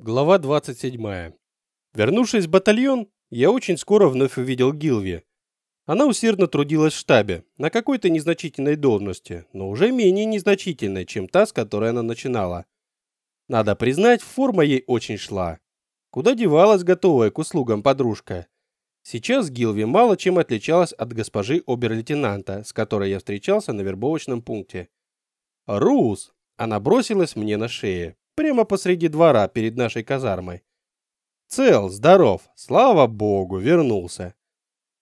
Глава 27. Вернувшись в батальон, я очень скоро вновь увидел Гилви. Она усердно трудилась в штабе, на какой-то незначительной должности, но уже менее незначительной, чем та, с которой она начинала. Надо признать, форма ей очень шла. Куда девалась готовая к услугам подружка? Сейчас Гилви мало чем отличалась от госпожи обер-лейтенанта, с которой я встречался на вербовочном пункте. «Рус!» Она бросилась мне на шею прямо посреди двора перед нашей казармой. Цел, здоров, слава богу, вернулся.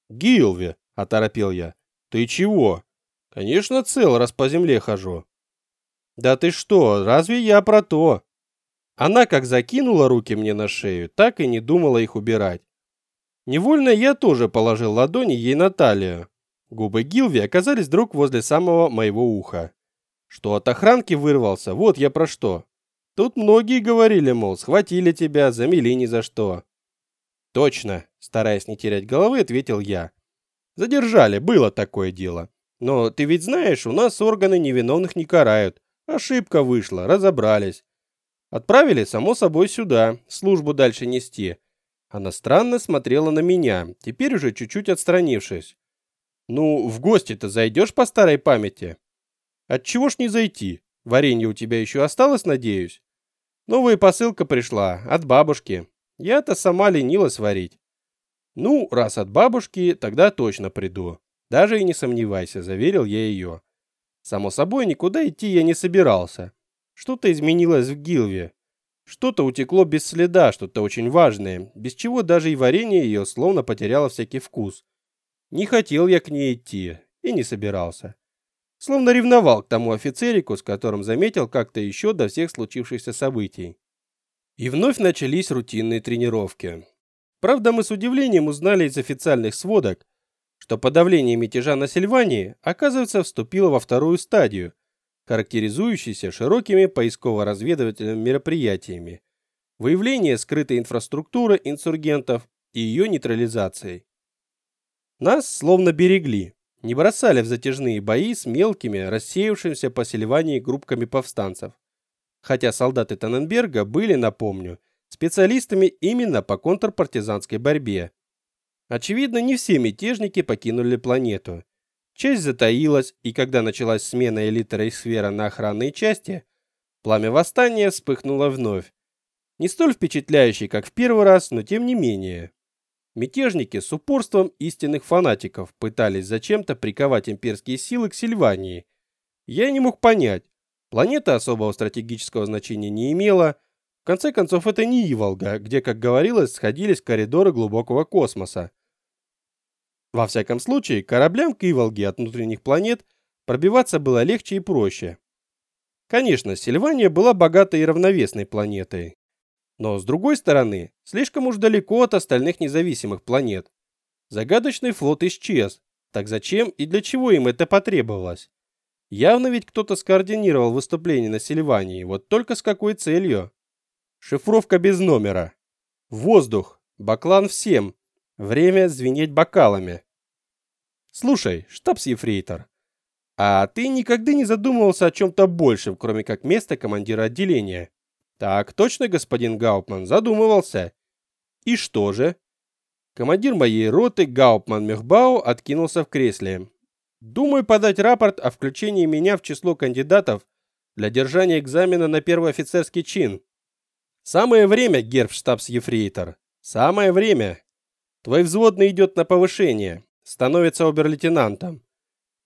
Гилви, оторопел я. Ты чего? Конечно, цел, раз по земле хожу. Да ты что, разве я про то? Она как закинула руки мне на шею, так и не думала их убирать. Невольно я тоже положил ладони ей на талию. Губы Гилви оказались вдруг возле самого моего уха. Что от охранки вырвался, вот я про что. Тут многие говорили, мол, схватили тебя, замели ни за что. Точно, стараясь не терять головы, ответил я. Задержали, было такое дело. Но ты ведь знаешь, у нас органы невиновных не карают. Ошибка вышла, разобрались. Отправили, само собой, сюда, службу дальше нести. Она странно смотрела на меня, теперь уже чуть-чуть отстранившись. Ну, в гости-то зайдешь по старой памяти? Отчего ж не зайти? Варенье у тебя еще осталось, надеюсь? Новая посылка пришла от бабушки. Я-то сама ленилась варить. Ну, раз от бабушки, тогда точно приду. Даже и не сомневайся, заверил я ее. Само собой, никуда идти я не собирался. Что-то изменилось в Гилве. Что-то утекло без следа, что-то очень важное, без чего даже и варенье ее словно потеряло всякий вкус. Не хотел я к ней идти и не собирался словно ревновал к тому офицерику, с которым заметил как-то еще до всех случившихся событий. И вновь начались рутинные тренировки. Правда, мы с удивлением узнали из официальных сводок, что подавление мятежа на Сильвании, оказывается, вступило во вторую стадию, характеризующуюся широкими поисково-разведывательными мероприятиями, выявление скрытой инфраструктуры инсургентов и ее нейтрализацией. Нас словно берегли, не бросали в затяжные бои с мелкими, рассеявшимися по Сильвании группками повстанцев. Хотя солдаты Таненберга были, напомню, специалистами именно по контрпартизанской борьбе. Очевидно, не все мятежники покинули планету. Часть затаилась, и когда началась смена элиты Рейхсфера на охранные части, пламя восстания вспыхнуло вновь. Не столь впечатляющий, как в первый раз, но тем не менее. Мятежники с упорством истинных фанатиков пытались зачем-то приковать имперские силы к Сильвании. Я не мог понять. Планета особого стратегического значения не имела. В конце концов, это не Иволга, где, как говорилось, сходились коридоры глубокого космоса. Во всяком случае, кораблям к Иволге от внутренних планет пробиваться было легче и проще. Конечно, Сильвания была богатой и равновесной планетой, но, с другой стороны, слишком уж далеко от остальных независимых планет. Загадочный флот исчез. Так зачем и для чего им это потребовалось? Явно ведь кто-то скоординировал выступление на Сильвании, вот только с какой целью? Шифровка без номера. Воздух. Баклан всем. Время звенеть бокалами. Слушай, штабс-ефрейтор, а ты никогда не задумывался о чем-то большем, кроме как места командира отделения? Так точно, господин Гауптман, задумывался. И что же? Командир моей роты Гауптман Мехбау откинулся в кресле. Думаю подать рапорт о включении меня в число кандидатов для держания экзамена на первый офицерский чин. Самое время, гербштабс-ефрейтор. Самое время. Твой взводный идет на повышение, становится обер-лейтенантом.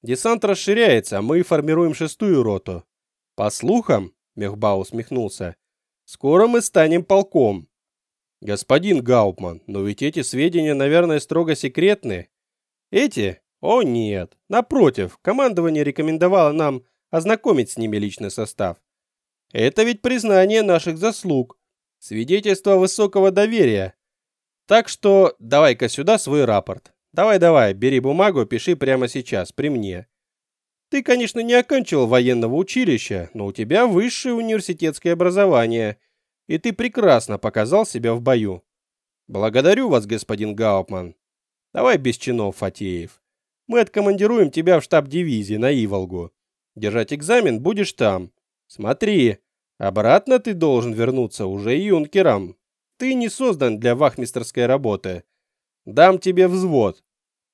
Десант расширяется, мы формируем шестую роту. По слухам, Мехбау усмехнулся, Скоро мы станем полком. Господин Гауптман, но ведь эти сведения, наверное, строго секретны. Эти? О нет. Напротив, командование рекомендовало нам ознакомить с ними личный состав. Это ведь признание наших заслуг, свидетельство высокого доверия. Так что давай-ка сюда свой рапорт. Давай-давай, бери бумагу, пиши прямо сейчас, при мне. Ты, конечно, не оканчивал военного училища, но у тебя высшее университетское образование, и ты прекрасно показал себя в бою. Благодарю вас, господин Гауптман. Давай без чинов, Фатеев. Мы откомандируем тебя в штаб дивизии на Иволгу. Держать экзамен будешь там. Смотри, Обратно ты должен вернуться уже юнкером. Ты не создан для вахмистерской работы. Дам тебе взвод.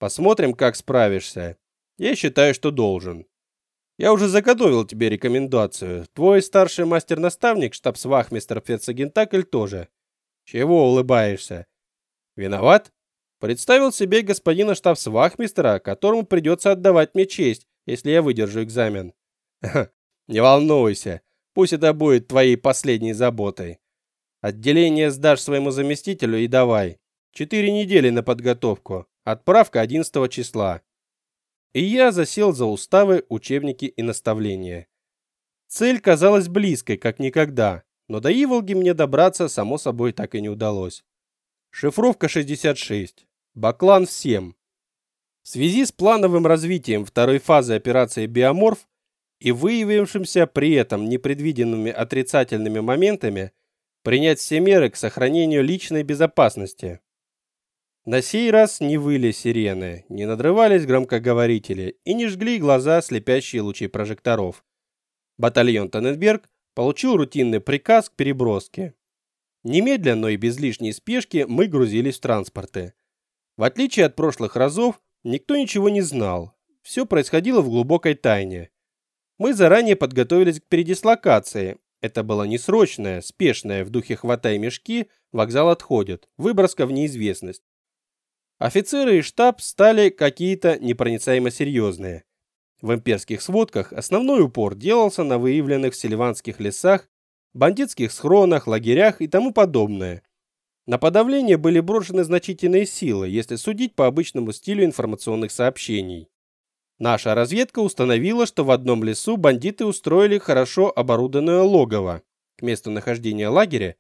Посмотрим, как справишься. Я считаю, что должен. Я уже заготовил тебе рекомендацию. Твой старший мастер-наставник, штабс-вахмистер Ферцегентакль тоже. Чего улыбаешься? Виноват? Представил себе господина штабс-вахмистера, которому придется отдавать мне честь, если я выдержу экзамен. Не волнуйся, пусть это будет твоей последней заботой. Отделение сдашь своему заместителю и давай. Четыре недели на подготовку. Отправка 11 числа. И я засел за уставы, учебники и наставления. Цель казалась близкой, как никогда, но до Иволги мне добраться, само собой, так и не удалось. Шифровка 66. Баклан всем. В связи с плановым развитием второй фазы операции «Биоморф» и выявившимся при этом непредвиденными отрицательными моментами, принять все меры к сохранению личной безопасности. На сей раз не выли сирены, не надрывались громкоговорители и не жгли глаза слепящие лучи прожекторов. Батальон Тонненберг получил рутинный приказ к переброске. Немедленно, но и без лишней спешки мы грузились в транспорты. В отличие от прошлых разов, никто ничего не знал. Все происходило в глубокой тайне. Мы заранее подготовились к передислокации. Это было не срочное, спешное, в духе «хватай мешки», вокзал отходит, выброска в неизвестность. Офицеры и штаб стали какие-то непроницаемо серьезные. В имперских сводках основной упор делался на выявленных в селиванских лесах, бандитских схронах, лагерях и тому подобное. На подавление были брошены значительные силы, если судить по обычному стилю информационных сообщений. Наша разведка установила, что в одном лесу бандиты устроили хорошо оборудованное логово. К месту нахождения лагеря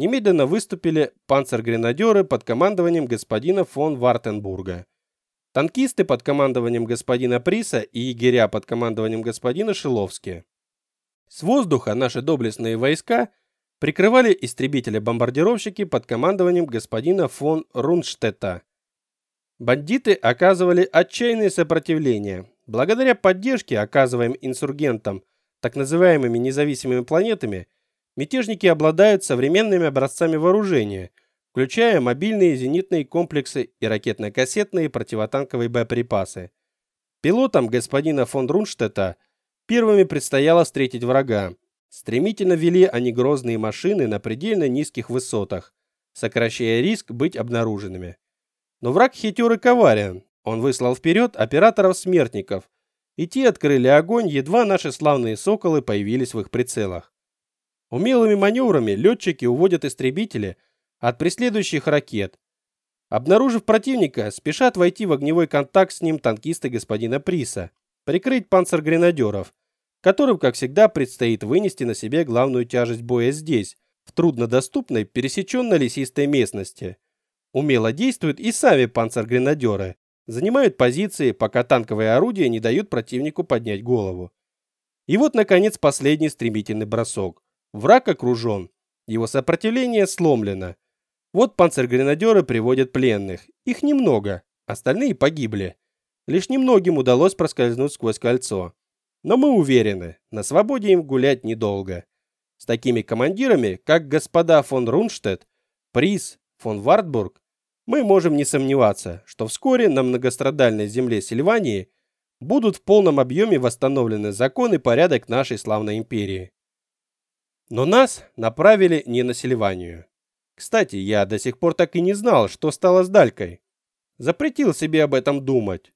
немедленно выступили панцергренадеры под командованием господина фон Вартенбурга. Танкисты под командованием господина Приса и егеря под командованием господина Шиловски. С воздуха наши доблестные войска прикрывали истребители-бомбардировщики под командованием господина фон Рунштетта. Бандиты оказывали отчаянное сопротивление. Благодаря поддержке, оказываемой инсургентам, так называемыми независимыми планетами, мятежники обладают современными образцами вооружения, включая мобильные зенитные комплексы и ракетно-кассетные противотанковые боеприпасы. Пилотам господина фон Рунштетта первыми предстояло встретить врага. Стремительно вели они грозные машины на предельно низких высотах, сокращая риск быть обнаруженными. Но враг хитер и коварен. Он выслал вперед операторов-смертников, и те открыли огонь, едва наши славные соколы появились в их прицелах. Умелыми маневрами летчики уводят истребители от преследующих ракет. Обнаружив противника, спешат войти в огневой контакт с ним танкисты господина Приса, прикрыть панцергренадеров, которым, как всегда, предстоит вынести на себе главную тяжесть боя здесь, в труднодоступной, пересеченной лесистой местности – Умело действуют и сами панцергренадеры. Занимают позиции, пока танковые орудия не дают противнику поднять голову. И вот, наконец, последний стремительный бросок. Враг окружен. Его сопротивление сломлено. Вот панцергренадеры приводят пленных. Их немного, остальные погибли. Лишь немногим удалось проскользнуть сквозь кольцо. Но мы уверены, на свободе им гулять недолго. С такими командирами, как господа фон Рунштедт, Приз, фон Вартбург, мы можем не сомневаться, что вскоре на многострадальной земле Сильвании будут в полном объеме восстановлены закон и порядок нашей славной империи. Но нас направили не на Сильванию. Кстати, я до сих пор так и не знал, что стало с Далькой. Запретил себе об этом думать.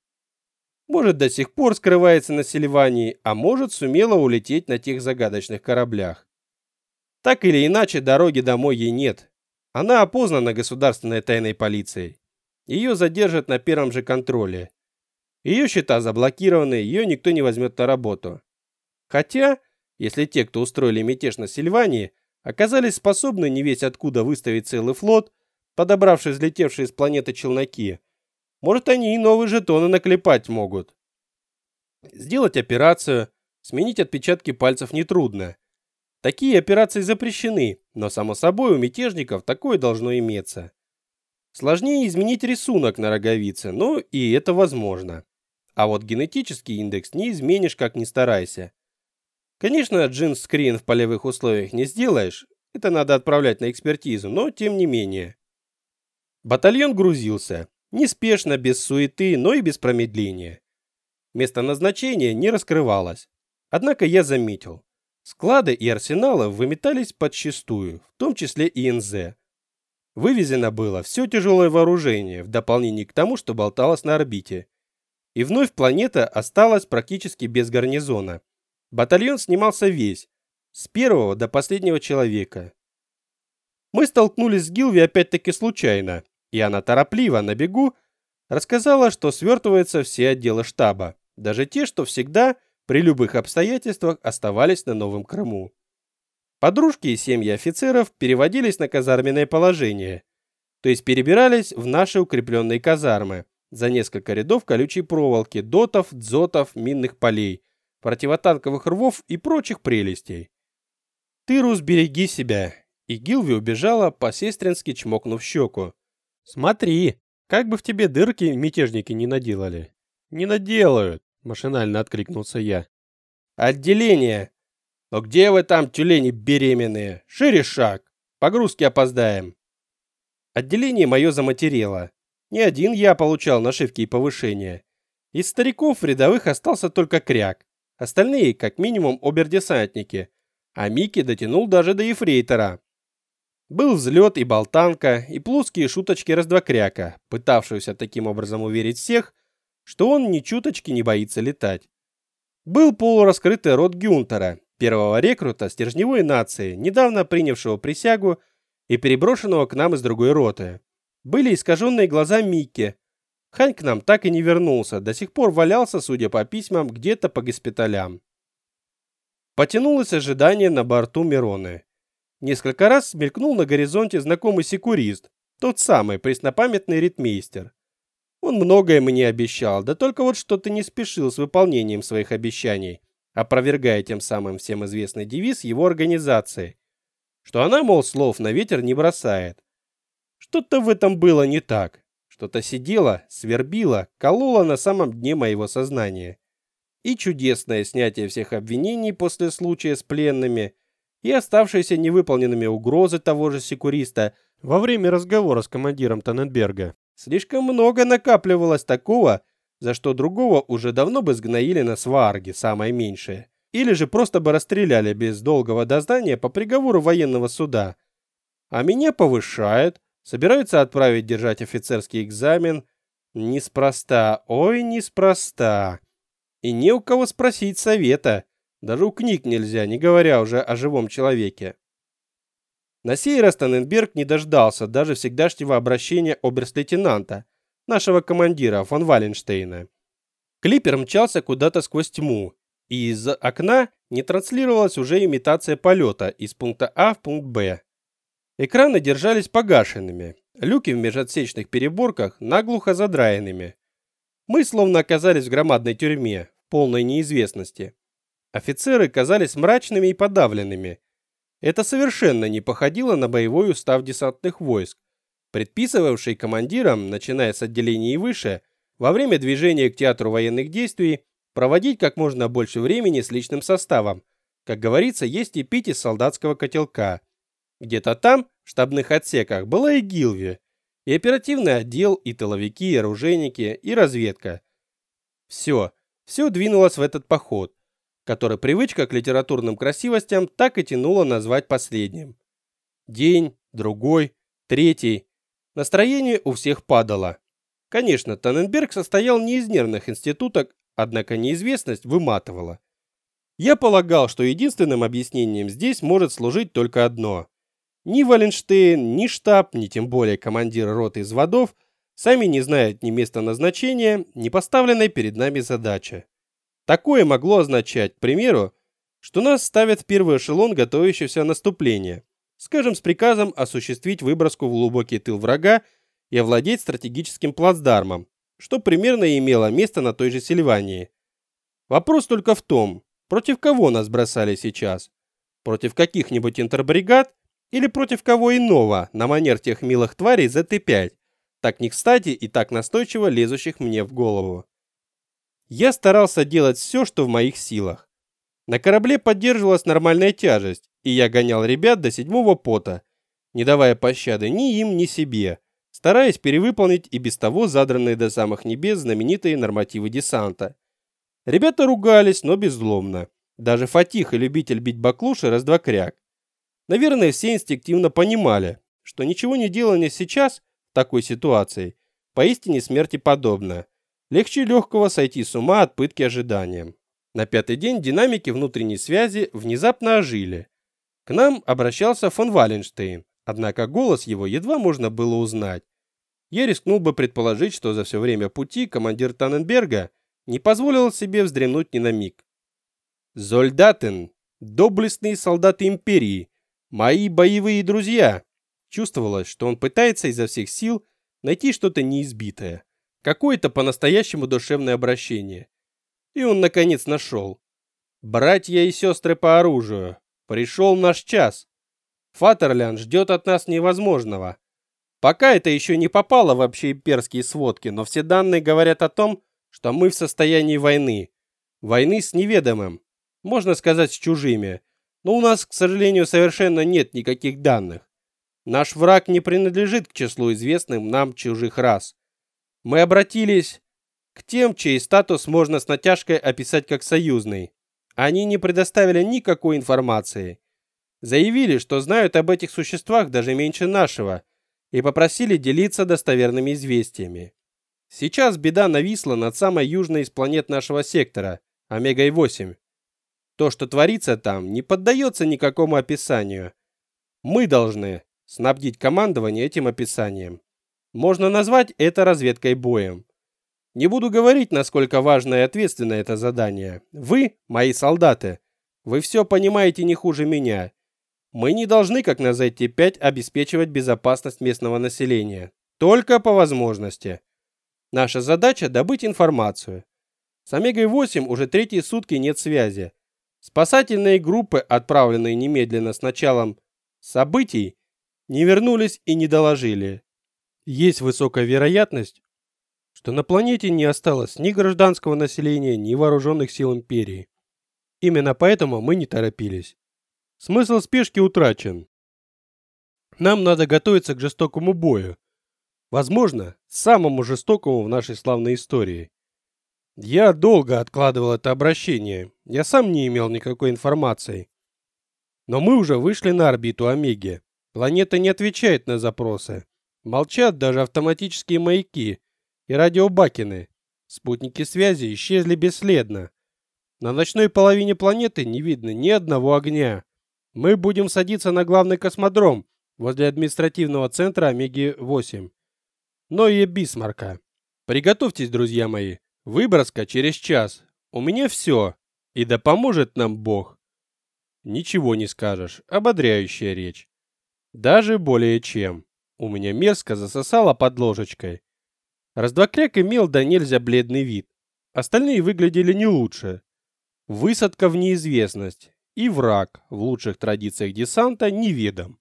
Может, до сих пор скрывается на Сильвании, а может, сумела улететь на тех загадочных кораблях. Так или иначе, дороги домой ей нет, она опознана государственной тайной полицией. Ее задержат на первом же контроле. Ее счета заблокированы, ее никто не возьмет на работу. Хотя, если те, кто устроили мятеж на Сильвании, оказались способны не весь откуда выставить целый флот, подобравший взлетевшие с планеты челноки, может, они и новые жетоны наклепать могут. Сделать операцию, сменить отпечатки пальцев нетрудно. Такие операции запрещены, но само собой у мятежников такое должно иметься. Сложнее изменить рисунок на роговице, но и это возможно. А вот генетический индекс не изменишь, как ни старайся. Конечно, джин-скрин в полевых условиях не сделаешь, это надо отправлять на экспертизу, но тем не менее. Батальон грузился, неспешно, без суеты, но и без промедления. Место назначения не раскрывалось. Однако я заметил, склады и арсеналы выметались подчистую, в том числе и НЗ. Вывезено было все тяжелое вооружение, в дополнение к тому, что болталось на орбите. И вновь планета осталась практически без гарнизона. Батальон снимался весь, с первого до последнего человека. Мы столкнулись с Гилви опять-таки случайно, и она торопливо на бегу рассказала, что свертываются все отделы штаба, даже те, что всегда при любых обстоятельствах оставались на Новом Крыму. Подружки и семьи офицеров переводились на казарменное положение, то есть перебирались в наши укрепленные казармы за несколько рядов колючей проволоки, дотов, дзотов, минных полей, противотанковых рвов и прочих прелестей. «Ты, Рус, береги себя!» И Гилви убежала, по-сестрински чмокнув щеку. «Смотри, как бы в тебе дырки мятежники не наделали». «Не наделают!» – машинально откликнулся я. «Отделение! Но где вы там, тюлени беременные? Шире шаг! Погрузки опоздаем!» Отделение мое заматерело. Не один я получал нашивки и повышения. Из стариков рядовых остался только кряк. Остальные, как минимум, обердесантники. А Микки дотянул даже до ефрейтора. Был взлет и болтанка, и плоские шуточки раздвокряка, пытавшегося таким образом уверить всех, что он ни чуточки не боится летать. Был полураскрытый рот Гюнтера, первого рекрута стержневой нации, недавно принявшего присягу и переброшенного к нам из другой роты. Были искаженные глаза Микки. Хань к нам так и не вернулся, до сих пор валялся, судя по письмам, где-то по госпиталям. Потянулось ожидание на борту Мироны. Несколько раз мелькнул на горизонте знакомый секурист, тот самый преснопамятный ритмейстер. Он многое мне обещал, да только вот что-то не спешил с выполнением своих обещаний, опровергая тем самым всем известный девиз его организации, что она, мол, слов на ветер не бросает. Что-то в этом было не так. Что-то сидело, свербило, кололо на самом дне моего сознания. И чудесное снятие всех обвинений после случая с пленными – и оставшиеся невыполненными угрозы того же секуриста во время разговора с командиром Таненберга. Слишком много накапливалось такого, за что другого уже давно бы сгноили на сварге, самое меньшее. Или же просто бы расстреляли без долгого дознания по приговору военного суда. А меня повышают, собираются отправить держать офицерский экзамен. Неспроста, ой, неспроста. И не у кого спросить совета. Даже у книг нельзя, не говоря уже о живом человеке. На сей раз Таненберг не дождался даже всегдашнего обращения оберст-лейтенанта, нашего командира фон Валенштейна. Клипер мчался куда-то сквозь тьму, и из окна не транслировалась уже имитация полета из пункта А в пункт Б. Экраны держались погашенными, люки в межотсечных переборках наглухо задраенными. Мы словно оказались в громадной тюрьме, полной неизвестности. Офицеры казались мрачными и подавленными. Это совершенно не походило на боевой устав десантных войск, предписывавший командирам, начиная с отделений и выше, во время движения к театру военных действий проводить как можно больше времени с личным составом. Как говорится, есть и пить из солдатского котелка. Где-то там, в штабных отсеках, была и Гилви, и оперативный отдел, и тыловики, и оружейники, и разведка. Все, все двинулось в этот поход – который привычка к литературным красивостям так и тянула назвать последним. День, другой, третий. Настроение у всех падало. Конечно, Таненберг состоял не из нервных институток, однако неизвестность выматывала. Я полагал, что единственным объяснением здесь может служить только одно. Ни Валенштейн, ни штаб, ни тем более командир роты из водов сами не знают ни места назначения, ни поставленной перед нами задачи. Такое могло означать, к примеру, что нас ставят в первый эшелон готовящегося наступления, скажем, с приказом осуществить выброску в глубокий тыл врага и овладеть стратегическим плацдармом, что примерно имело место на той же Сильвании. Вопрос только в том, против кого нас бросали сейчас? Против каких-нибудь интербригад или против кого иного, на манер тех милых тварей ЗТ-5, так не кстати и так настойчиво лезущих мне в голову? Я старался делать все, что в моих силах. На корабле поддерживалась нормальная тяжесть, и я гонял ребят до седьмого пота, не давая пощады ни им, ни себе, стараясь перевыполнить и без того задранные до самых небес знаменитые нормативы десанта. Ребята ругались, но беззлобно. Даже Фатих и любитель бить баклуши кряк. Наверное, все инстинктивно понимали, что ничего не делание сейчас, в такой ситуации, поистине смерти подобно. Легче легкого сойти с ума от пытки ожиданием. На пятый день динамики внутренней связи внезапно ожили. К нам обращался фон Валенштейн, однако голос его едва можно было узнать. Я рискнул бы предположить, что за все время пути командир Таненберга не позволил себе вздремнуть ни на миг. «Зольдатен, доблестные солдаты империи, мои боевые друзья!» Чувствовалось, что он пытается изо всех сил найти что-то неизбитое, какое-то по-настоящему душевное обращение. И он, наконец, нашел. «Братья и сестры по оружию, пришел наш час. Фатерлян ждет от нас невозможного. Пока это еще не попало в общеимперские сводки, но все данные говорят о том, что мы в состоянии войны. Войны с неведомым, можно сказать, с чужими. Но у нас, к сожалению, совершенно нет никаких данных. Наш враг не принадлежит к числу известным нам чужих рас. Мы обратились к тем, чей статус можно с натяжкой описать как союзный. Они не предоставили никакой информации. Заявили, что знают об этих существах даже меньше нашего, и попросили делиться достоверными известиями. Сейчас беда нависла над самой южной из планет нашего сектора, Омегой-8. То, что творится там, не поддается никакому описанию. Мы должны снабдить командование этим описанием. Можно назвать это разведкой боем. Не буду говорить, насколько важно и ответственно это задание. Вы, мои солдаты, вы все понимаете не хуже меня. Мы не должны, как на ZT-5, обеспечивать безопасность местного населения. Только по возможности. Наша задача – добыть информацию. С Омегой-8 уже третьи сутки нет связи. Спасательные группы, отправленные немедленно с началом событий, не вернулись и не доложили. Есть высокая вероятность, что на планете не осталось ни гражданского населения, ни вооруженных сил империи. Именно поэтому мы не торопились. Смысл спешки утрачен. Нам надо готовиться к жестокому бою, Возможно, самому жестокому в нашей славной истории. Я долго откладывал это обращение. Я сам не имел никакой информации. Но мы уже вышли на орбиту Омеги. Планета не отвечает на запросы. Молчат даже автоматические маяки и радиобакины. Спутники связи исчезли бесследно. На ночной половине планеты не видно ни одного огня. Мы будем садиться на главный космодром возле административного центра Омеги-8 но и Бисмарка. Приготовьтесь, друзья мои. Выброска через час. У меня все. И да поможет нам Бог. Ничего не скажешь. Ободряющая речь. Даже более чем. У меня мерзко засосало под ложечкой. Раздвокряк имел да нельзя бледный вид. Остальные выглядели не лучше. Высадка в неизвестность. И враг, в лучших традициях десанта, неведом.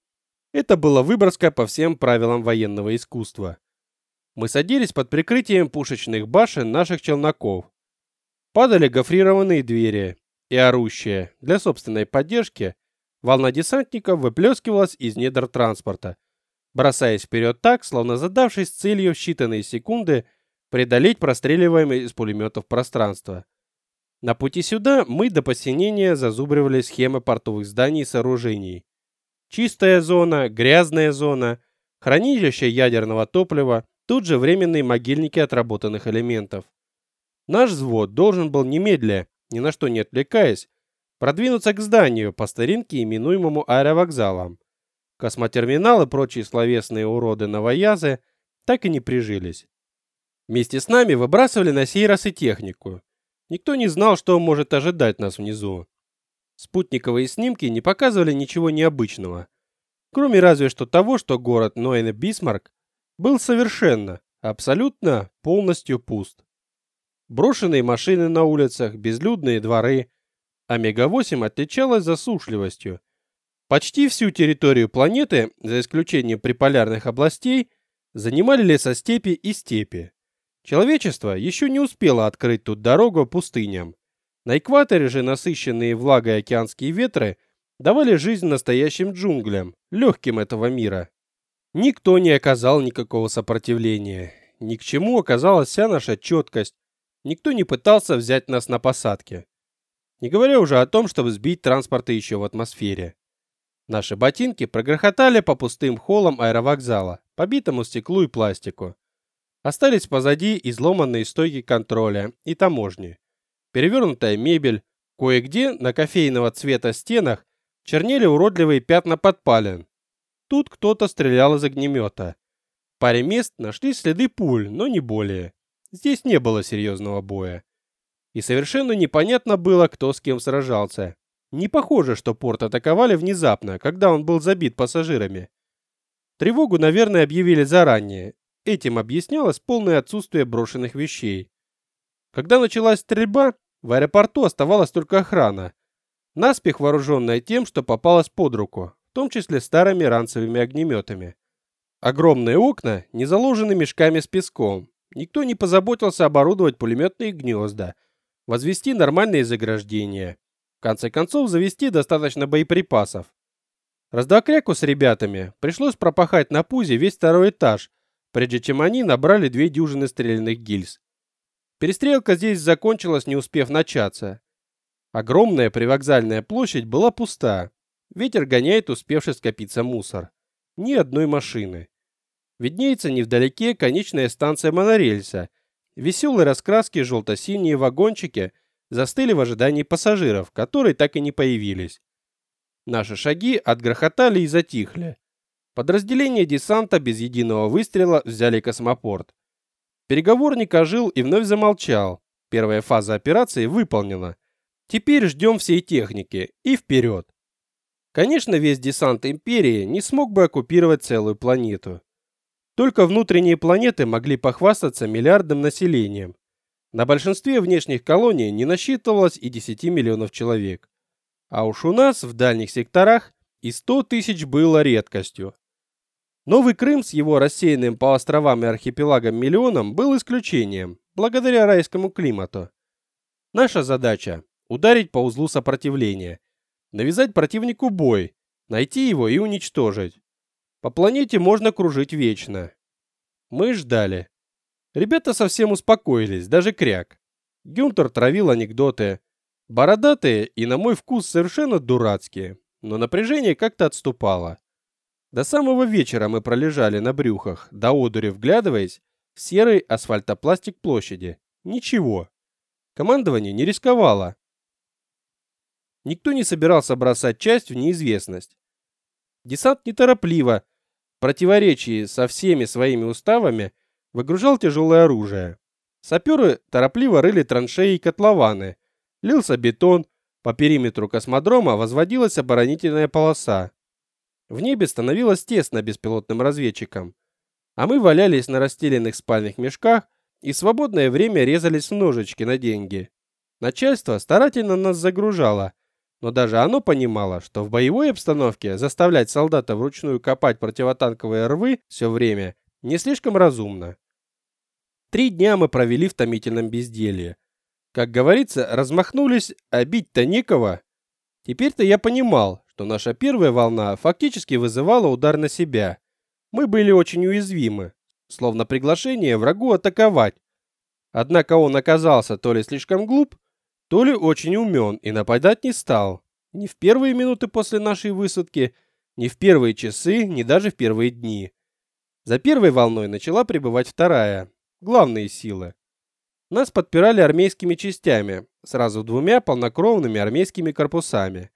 Это была выброска по всем правилам военного искусства. Мы садились под прикрытием пушечных башен наших челноков. Падали гофрированные двери, и орущая, для собственной поддержки, волна десантников выплескивалась из недр транспорта, бросаясь вперед так, словно задавшись целью в считанные секунды преодолеть простреливаемое из пулеметов пространство. На пути сюда мы до посинения зазубривали схемы портовых зданий и сооружений. Чистая зона, грязная зона, хранилище ядерного топлива, Тут же временные могильники отработанных элементов. Наш взвод должен был немедля, ни на что не отвлекаясь, продвинуться к зданию, по старинке именуемому аэровокзалом. Космотерминал и прочие словесные уроды новоязы так и не прижились. Вместе с нами выбрасывали на сей раз и технику. Никто не знал, что может ожидать нас внизу. Спутниковые снимки не показывали ничего необычного, кроме разве что того, что город Нойне-Бисмарк был совершенно, абсолютно, полностью пуст. Брошенные машины на улицах, безлюдные дворы. Омега-8 отличалась засушливостью. Почти всю территорию планеты, за исключением приполярных областей, занимали лесостепи и степи. Человечество еще не успело открыть тут дорогу пустыням. На экваторе же насыщенные влагой океанские ветры давали жизнь настоящим джунглям, легким этого мира. Никто не оказал никакого сопротивления. Ни к чему оказалась вся наша четкость. Никто не пытался взять нас на посадке. Не говоря уже о том, чтобы сбить транспорты еще в атмосфере. Наши ботинки прогрохотали по пустым холлам аэровокзала, побитому стеклу и пластику. Остались позади изломанные стойки контроля и таможни. Перевернутая мебель, кое-где на кофейного цвета стенах чернели уродливые пятна подпалин. Тут кто-то стрелял из огнемета. В паре мест нашли следы пуль, но не более. Здесь не было серьезного боя. И совершенно непонятно было, кто с кем сражался. Не похоже, что порт атаковали внезапно, когда он был забит пассажирами. Тревогу, наверное, объявили заранее. Этим объяснялось полное отсутствие брошенных вещей. Когда началась стрельба, в аэропорту оставалась только охрана, наспех вооруженная тем, что попалось под руку, в том числе старыми ранцевыми огнеметами. Огромные окна не заложены мешками с песком. Никто не позаботился оборудовать пулеметные гнезда, возвести нормальные заграждения конце концов завести достаточно боеприпасов. Раздокряку с ребятами пришлось пропахать на пузе весь второй этаж, прежде чем они набрали две дюжины стрелянных гильз. Перестрелка здесь закончилась, не успев начаться. Огромная привокзальная площадь была пуста. Ветер гоняет успевший скопиться мусор. Ни одной машины. Виднеется невдалеке конечная станция монорельса. Веселые раскраски желто-синие вагончики – застыли в ожидании пассажиров, которые так и не появились. Наши шаги отгрохотали и затихли. Подразделение десанта без единого выстрела взяли космопорт. Переговорник ожил и вновь замолчал. Первая фаза операции выполнена. Теперь ждем всей техники и вперед. Конечно, весь десант Империи не смог бы оккупировать целую планету. Только внутренние планеты могли похвастаться миллиардным населением. На большинстве внешних колоний не насчитывалось и 10 миллионов человек. А уж у нас в дальних секторах и 100 тысяч было редкостью. Новый Крым с его рассеянным по островам и архипелагам миллионом был исключением, благодаря райскому климату. Наша задача – ударить по узлу сопротивления, навязать противнику бой, найти его и уничтожить. По планете можно кружить вечно. Мы ждали. Ребята совсем успокоились, даже кряк. Гюнтер травил анекдоты. Бородатые и, на мой вкус, совершенно дурацкие. Но напряжение как-то отступало. До самого вечера мы пролежали на брюхах, до одури вглядываясь в серый асфальтопластик площади. Ничего. Командование не рисковало. Никто не собирался бросать часть в неизвестность. Десант неторопливо, в противоречии со всеми своими уставами, выгружал тяжелое оружие. Саперы торопливо рыли траншеи и котлованы. Лился бетон, по периметру космодрома возводилась оборонительная полоса. В небе становилось тесно беспилотным разведчикам. А мы валялись на расстеленных спальных мешках и свободное время резались в ножички на деньги. Начальство старательно нас загружало, но даже оно понимало, что в боевой обстановке заставлять солдата вручную копать противотанковые рвы все время не слишком разумно. Три дня мы провели в томительном безделье. Как говорится, размахнулись, а бить-то некого. Теперь-то я понимал, что наша первая волна фактически вызывала удар на себя. Мы были очень уязвимы, словно приглашение врагу атаковать. Однако он оказался то ли слишком глуп, то ли очень умен и нападать не стал. Ни в первые минуты после нашей высадки, ни в первые часы, ни даже в первые дни. За первой волной начала прибывать вторая, главные силы. Нас подпирали армейскими частями, сразу двумя полнокровными армейскими корпусами.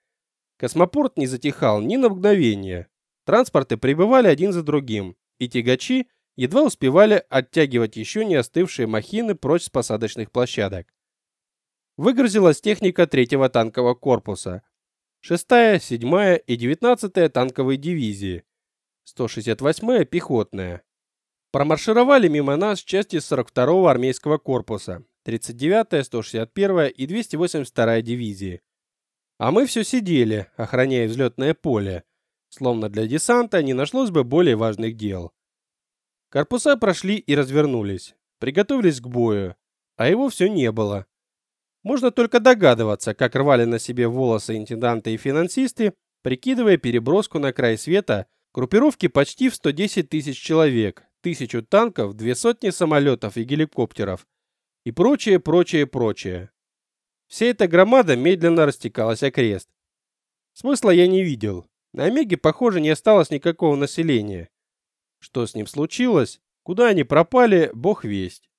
Космопорт не затихал ни на мгновение. Транспорты прибывали один за другим, и тягачи едва успевали оттягивать еще не остывшие махины прочь с посадочных площадок. Выгрузилась техника третьего танкового корпуса, 6-я, 7-я и 19-я танковые дивизии, 168-я пехотная. Промаршировали мимо нас части 42-го армейского корпуса, 39-я, 161-я и 282-я дивизии. А мы все сидели, охраняя взлетное поле, словно для десанта не нашлось бы более важных дел. Корпуса прошли и развернулись, приготовились к бою, а его все не было. Можно только догадываться, как рвали на себе волосы интенданты и финансисты, прикидывая переброску на край света группировки почти в 110 тысяч человек, тысячу танков, две сотни самолетов и геликоптеров и прочее, прочее, прочее. Вся эта громада медленно растекалась окрест. Смысла я не видел. На Омеге, похоже, не осталось никакого населения. Что с ним случилось, куда они пропали, бог весть.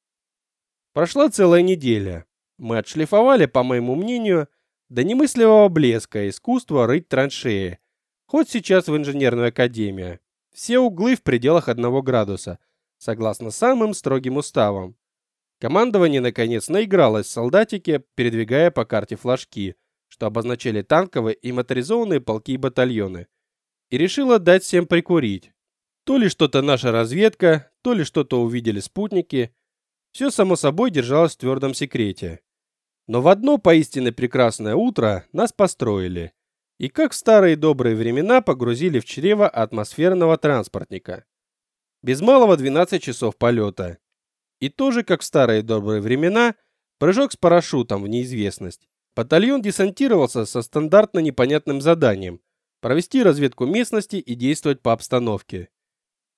Прошла целая неделя. Мы отшлифовали, по моему мнению, до немыслимого блеска искусство рыть траншеи. Хоть сейчас в инженерную академию. Все углы в пределах одного градуса, согласно самым строгим уставам. Командование наконец наигралось солдатики, передвигая по карте флажки, что обозначали танковые и моторизованные полки и батальоны, и решило дать всем прикурить. То ли что-то наша разведка, то ли что-то увидели спутники. Все само собой держалось в твердом секрете. Но в одно поистине прекрасное утро нас построили. И как в старые добрые времена погрузили в чрево атмосферного транспортника. Без малого 12 часов полета. И тоже, как в старые добрые времена, прыжок с парашютом в неизвестность. Батальон десантировался со стандартно непонятным заданием провести разведку местности и действовать по обстановке.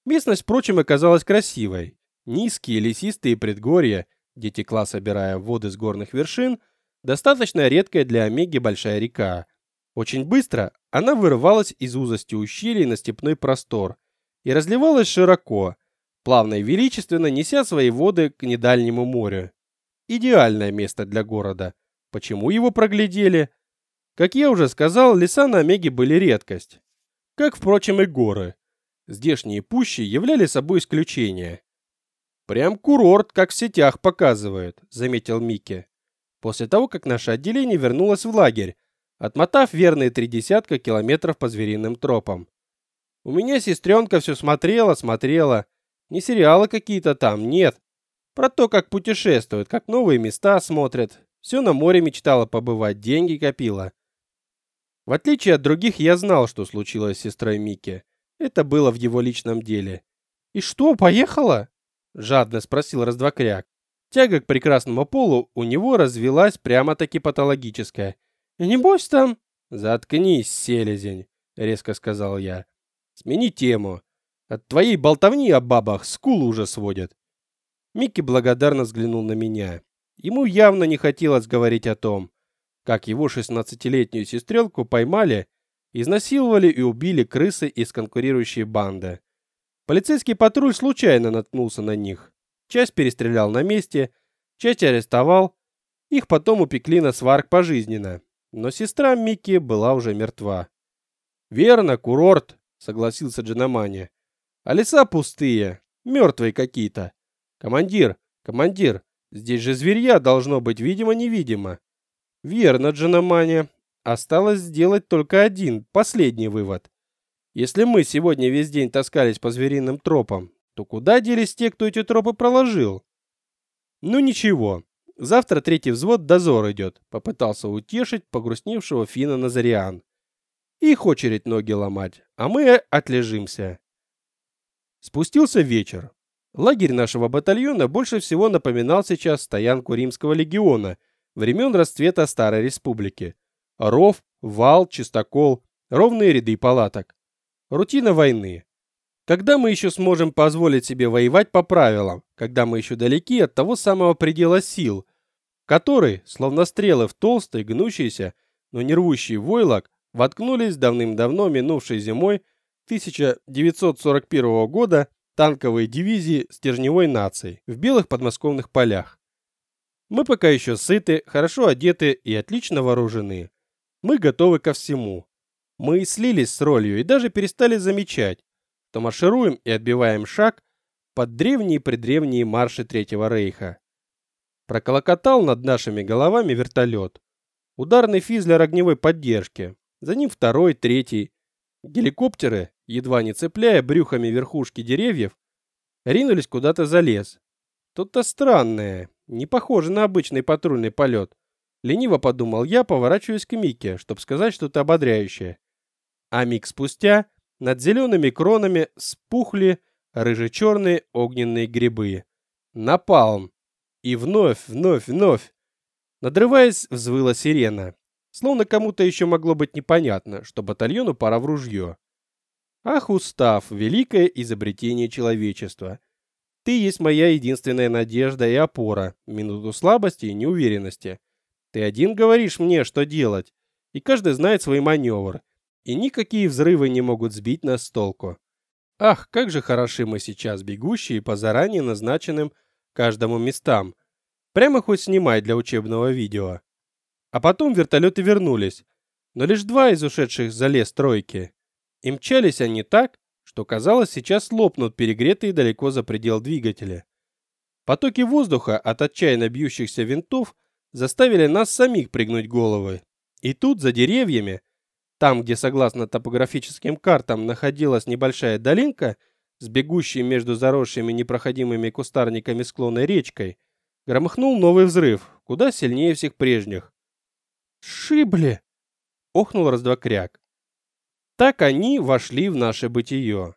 Местность, впрочем, оказалась красивой. Низкие лесистые предгорья, где текла, собирая воды с горных вершин, достаточно редкая для Омеги большая река. Очень быстро она вырывалась из узости ущелий на степной простор и разливалась широко, плавно и величественно неся свои воды к недальнему морю. Идеальное место для города. Почему его проглядели? Как я уже сказал, леса на Омеге были редкость. Как, впрочем, и горы. Здешние пущи являли собой исключение. Прям курорт, как в сетях показывают, заметил Микки. После того, как наше отделение вернулось в лагерь, отмотав верные три десятка километров по звериным тропам. У меня сестренка все смотрела, смотрела, не сериалы какие-то там, нет. Про то, как путешествуют, как новые места смотрят. Все на море мечтала побывать, деньги копила. В отличие от других, я знал, что случилось с сестрой Микки. Это было в его личном деле. «И что, поехала?» – жадно спросил раздвокряк. Тяга к прекрасному полу у него развелась прямо-таки патологическая. «И небось там...» «Заткнись, селезень», — резко сказал я. «Смени тему. От твоей болтовни о бабах скулы уже сводят. Микки благодарно взглянул на меня. Ему явно не хотелось говорить о том, как его шестнадцатилетнюю сестренку поймали, изнасиловали и убили крысы из конкурирующей банды. Полицейский патруль случайно наткнулся на них. Часть перестрелял на месте, часть арестовал. Их потом упекли на сварк пожизненно. Но сестра Микки была уже мертва. «Верно, курорт», — согласился Джиномани. А леса пустые, мертвые какие-то. Командир, командир, здесь же зверья должно быть видимо-невидимо. Верно, Джанамани. Осталось сделать только один, последний вывод. Если мы сегодня весь день таскались по звериным тропам, то куда делись те, кто эти тропы проложил? Ну ничего, завтра третий взвод дозор идет, попытался утешить погрустневшего Фина Назариан. Их очередь ноги ломать, а мы отлежимся. Спустился вечер. Лагерь нашего батальона больше всего напоминал сейчас стоянку римского легиона времен расцвета Старой Республики. Ров, вал, чистокол, ровные ряды палаток. Рутина войны. Когда мы еще сможем позволить себе воевать по правилам, когда мы еще далеки от того самого предела сил, который, словно стрелы в толстый, гнущийся, но не рвущий войлок, воткнулись давным-давно минувшей зимой 1941 года танковые дивизии стержневой нации в белых подмосковных полях. Мы пока еще сыты, хорошо одеты и отлично вооружены. Мы готовы ко всему. Мы слились с ролью и даже перестали замечать, что маршируем и отбиваем шаг под древние-предревние марши Третьего Рейха. Проколокотал над нашими головами вертолет. Ударный физлер огневой поддержки. За ним второй, третий. Геликоптеры едва не цепляя брюхами верхушки деревьев, ринулись куда-то за лес. Что-то странное, не похоже на обычный патрульный полет. Лениво подумал я, поворачиваясь к Мике, чтобы сказать что-то ободряющее. А миг спустя над зелеными кронами спухли рыже-черные огненные грибы. Напалм. И вновь, вновь, вновь. Надрываясь, взвыла сирена. Словно кому-то еще могло быть непонятно, что батальону пора в ружье. Ах, устав, великое изобретение человечества. Ты есть моя единственная надежда и опора в минуту слабости и неуверенности. Ты один говоришь мне, что делать, и каждый знает свой маневр, и никакие взрывы не могут сбить нас с толку. Ах, как же хороши мы сейчас, бегущие по заранее назначенным каждому местам. Прямо хоть снимай для учебного видео. А потом вертолеты вернулись, но лишь два из ушедших за лес тройки. И мчались они так, что казалось, сейчас лопнут перегретые далеко за предел двигателя. Потоки воздуха от отчаянно бьющихся винтов заставили нас самих пригнуть головы. И тут, за деревьями, там, где, согласно топографическим картам, находилась небольшая долинка с бегущей между заросшими непроходимыми кустарниками склонной речкой, громыхнул новый взрыв, куда сильнее всех прежних. «Шибли!» — охнул раздвокряк. Так они вошли в наше бытие.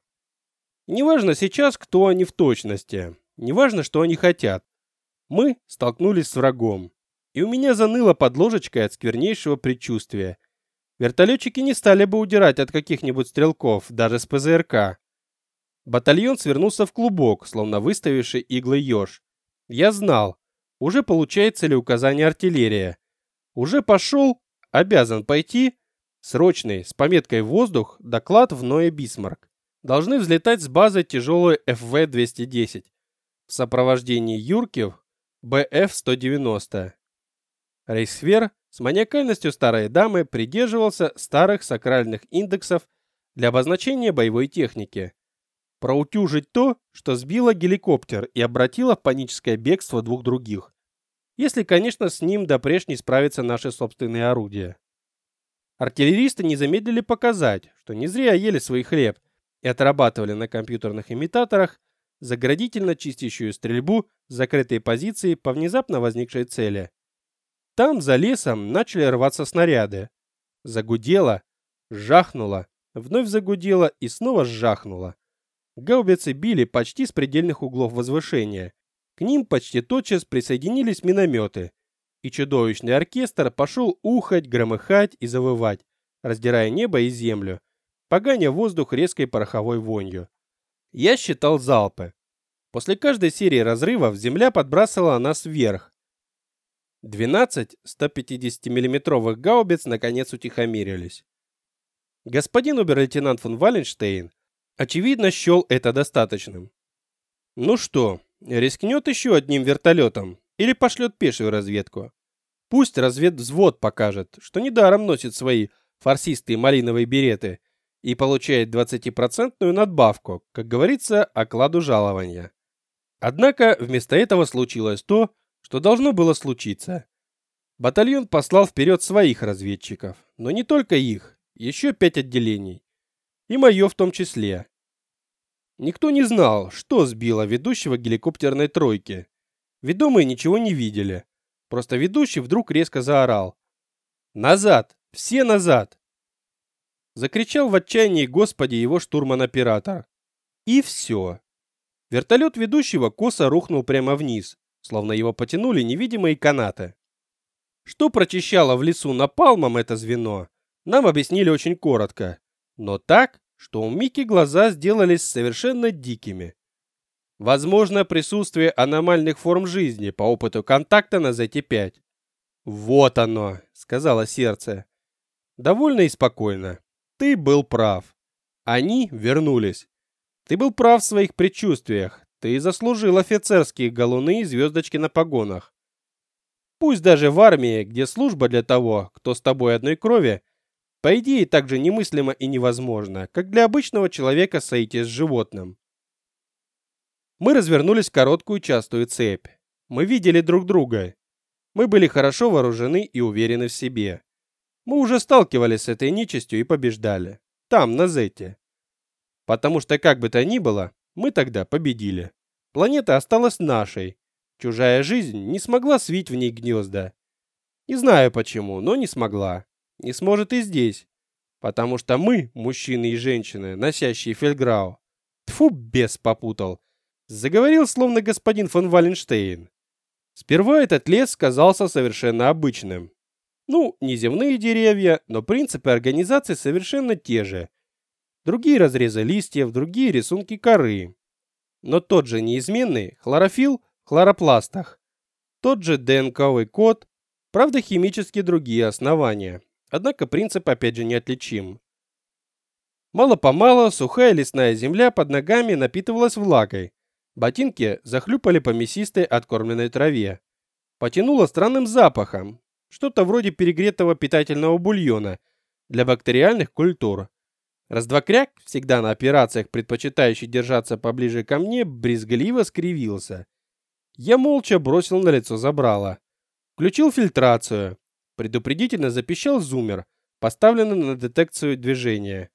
Неважно сейчас, кто они в точности, неважно, что они хотят. Мы столкнулись с врагом, и у меня заныло под ложечкой от сквернейшего предчувствия. Вертолетчики не стали бы удирать от каких-нибудь стрелков, даже с ПЗРК. Батальон свернулся в клубок, словно выставивший иглы еж. Я знал, уже получает целеуказание артиллерия. Уже пошел, обязан пойти, Срочный, с пометкой «Воздух», доклад в Нойе-Бисмарк. Должны взлетать с базы тяжелые ФВ-210 в сопровождении юрких БФ-190. Рейсфер с маниакальностью старой дамы придерживался старых сакральных индексов для обозначения боевой техники. Проутюжить то, что сбило геликоптер и обратило в паническое бегство двух других. Если, конечно, с ним допреж не справятся наши собственные орудия. Артиллеристы не замедлили показать, что не зря ели свой хлеб и отрабатывали на компьютерных имитаторах заградительно чистящую стрельбу с закрытой позиции по внезапно возникшей цели. Там, за лесом, начали рваться снаряды. Загудело, жахнуло, вновь загудело и снова жахнуло. Гаубицы били почти с предельных углов возвышения. К ним почти тотчас присоединились минометы, и чудовищный оркестр пошел ухать, громыхать и завывать, раздирая небо и землю, поганя воздух резкой пороховой вонью. Я считал залпы. После каждой серии разрывов земля подбрасывала нас вверх. 12 150 миллиметровых гаубиц наконец утихомирились. Господин обер-лейтенант фон Валенштейн очевидно счел это достаточным. Ну что, рискнет еще одним вертолетом, или пошлет пешую разведку. Пусть разведвзвод покажет, что недаром носит свои фарсистые малиновые береты и получает 20% надбавку, как говорится, окладу жалования. Однако вместо этого случилось то, что должно было случиться. Батальон послал вперед своих разведчиков, но не только их, еще пять отделений. И мое в том числе. Никто не знал, что сбило ведущего геликоптерной тройки, Ведомые ничего не видели. Просто ведущий вдруг резко заорал. «Назад! Все назад!» Закричал в отчаянии Господи его штурман-оператор. И все. Вертолет ведущего косо рухнул прямо вниз, словно его потянули невидимые канаты. Что прочищало в лесу напалмом это звено, нам объяснили очень коротко, но так, что у Мики глаза сделались совершенно дикими. Возможно присутствие аномальных форм жизни по опыту контакта на ZT-5. Вот оно, сказала сердце. Довольно и спокойно. Ты был прав. Они вернулись. Ты был прав в своих предчувствиях. Ты заслужил офицерские галуны и звездочки на погонах. Пусть даже в армии, где служба для того, кто с тобой одной крови, по идее так же немыслимо и невозможно, как для обычного человека сойти с животным. Мы развернулись короткую частую цепь. Мы видели друг друга. Мы были хорошо вооружены и уверены в себе. Мы уже сталкивались с этой нечистью и побеждали. Там, на Зете. Потому что, как бы то ни было, мы тогда победили. Планета осталась нашей. Чужая жизнь не смогла свить в ней гнезда. Не знаю почему, но не смогла. Не сможет и здесь. Потому что мы, мужчины и женщины, носящие фельграу. Тфу, бес попутал. Заговорил, словно господин фон Валенштейн. Сперва этот лес казался совершенно обычным. Ну, не земные деревья, но принципы организации совершенно те же. Другие разрезы листьев, другие рисунки коры. Но тот же неизменный хлорофилл в хлоропластах. Тот же ДНКовый код, правда химически другие основания. Однако принцип опять же неотличим. Мало-помалу сухая лесная земля под ногами напитывалась влагой. Ботинки захлюпали по мясистой откормленной траве. Потянуло странным запахом, что-то вроде перегретого питательного бульона для бактериальных культур. Раздвокряк, всегда на операциях предпочитающий держаться поближе ко мне, брезгливо скривился. Я молча бросил на лицо забрало. Включил фильтрацию. Предупредительно запищал зумер, поставленный на детекцию движения.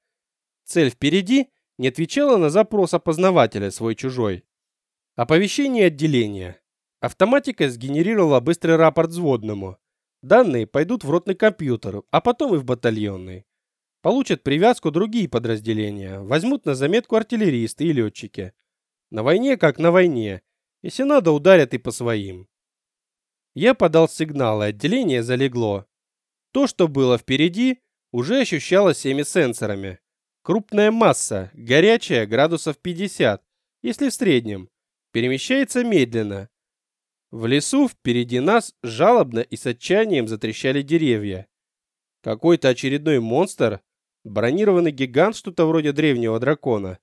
Цель впереди не отвечала на запрос опознавателя свой-чужой. Оповещение отделения. Автоматика сгенерировала быстрый рапорт взводному. Данные пойдут в ротный компьютер, а потом и в батальонный. Получат привязку другие подразделения, возьмут на заметку артиллеристы и летчики. На войне как на войне. Если надо, ударят и по своим. Я подал сигнал, и отделение залегло. То, что было впереди, уже ощущалось всеми сенсорами. Крупная масса, горячая, градусов 50, если в среднем. Перемещается медленно, в лесу впереди нас жалобно и с отчаянием затрещали деревья. Какой-то очередной монстр, бронированный гигант что-то вроде древнего дракона.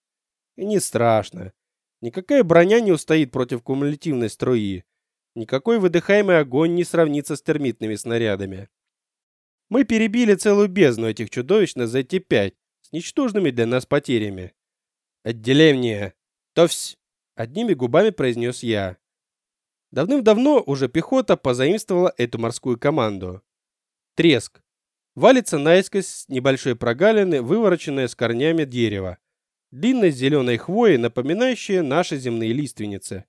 И не страшно. Никакая броня не устоит против кумулятивной струи. Никакой выдыхаемый огонь не сравнится с термитными снарядами. Мы перебили целую бездну этих чудовищ на ЗТ-5 с ничтожными для нас потерями. «Отделение! Товсь!» — одними губами произнес я. Давным-давно уже пехота позаимствовала эту морскую команду. Треск. Валится наискось небольшой прогалины, вывороченное с корнями дерево. Длинной зеленой хвои, напоминающие наши земные лиственницы,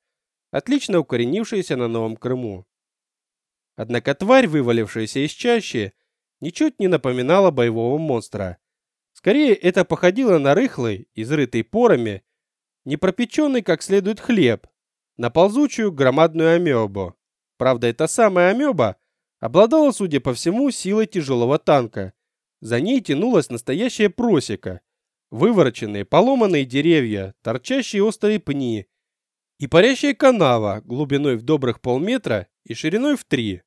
отлично укоренившиеся на Новом Крыму. Однако тварь, вывалившаяся из чащи, ничуть не напоминала боевого монстра. Скорее, это походило на рыхлый, изрытый порами, не пропеченный как следует хлеб, на ползучую громадную амебу. Правда, эта самая амеба обладала, судя по всему, силой тяжелого танка. За ней тянулась настоящая просека. Вывороченные, поломанные деревья, торчащие острые пни и парящая канава глубиной в добрых полметра и шириной в три.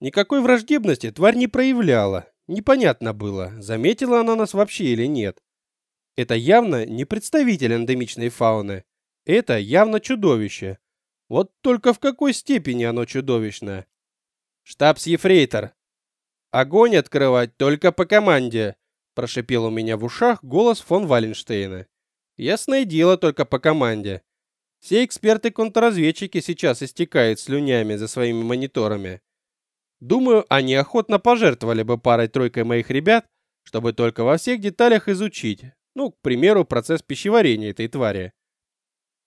Никакой враждебности тварь не проявляла. Непонятно было, заметила она нас вообще или нет. Это явно не представитель эндемичной фауны. Это явно чудовище. Вот только в какой степени оно чудовищное. Штабс-ефрейтор. Огонь открывать только по команде, прошипел у меня в ушах голос фон Валенштейна. Ясное дело, только по команде. Все эксперты-контрразведчики сейчас истекают слюнями за своими мониторами. Думаю, они охотно пожертвовали бы парой-тройкой моих ребят, чтобы только во всех деталях изучить, ну, к примеру, процесс пищеварения этой твари.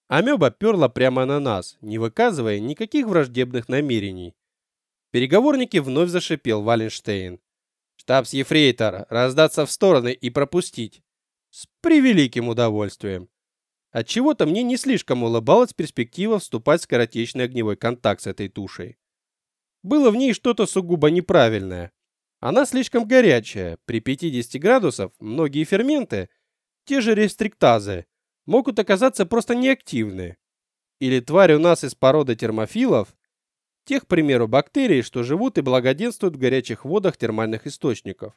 Амеба перла прямо на нас, не выказывая никаких враждебных намерений. В переговорнике вновь зашипел Валенштейн. «Штабс-ефрейтор, раздаться в стороны и пропустить!» «С превеликим удовольствием!» Отчего-то мне не слишком улыбалась перспектива вступать в скоротечный огневой контакт с этой тушей. Было в ней что-то сугубо неправильное. Она слишком горячая, при 50 градусов многие ферменты, те же рестриктазы, могут оказаться просто неактивны. Или твари у нас из породы термофилов, тех, к примеру, бактерий, что живут и благоденствуют в горячих водах термальных источников.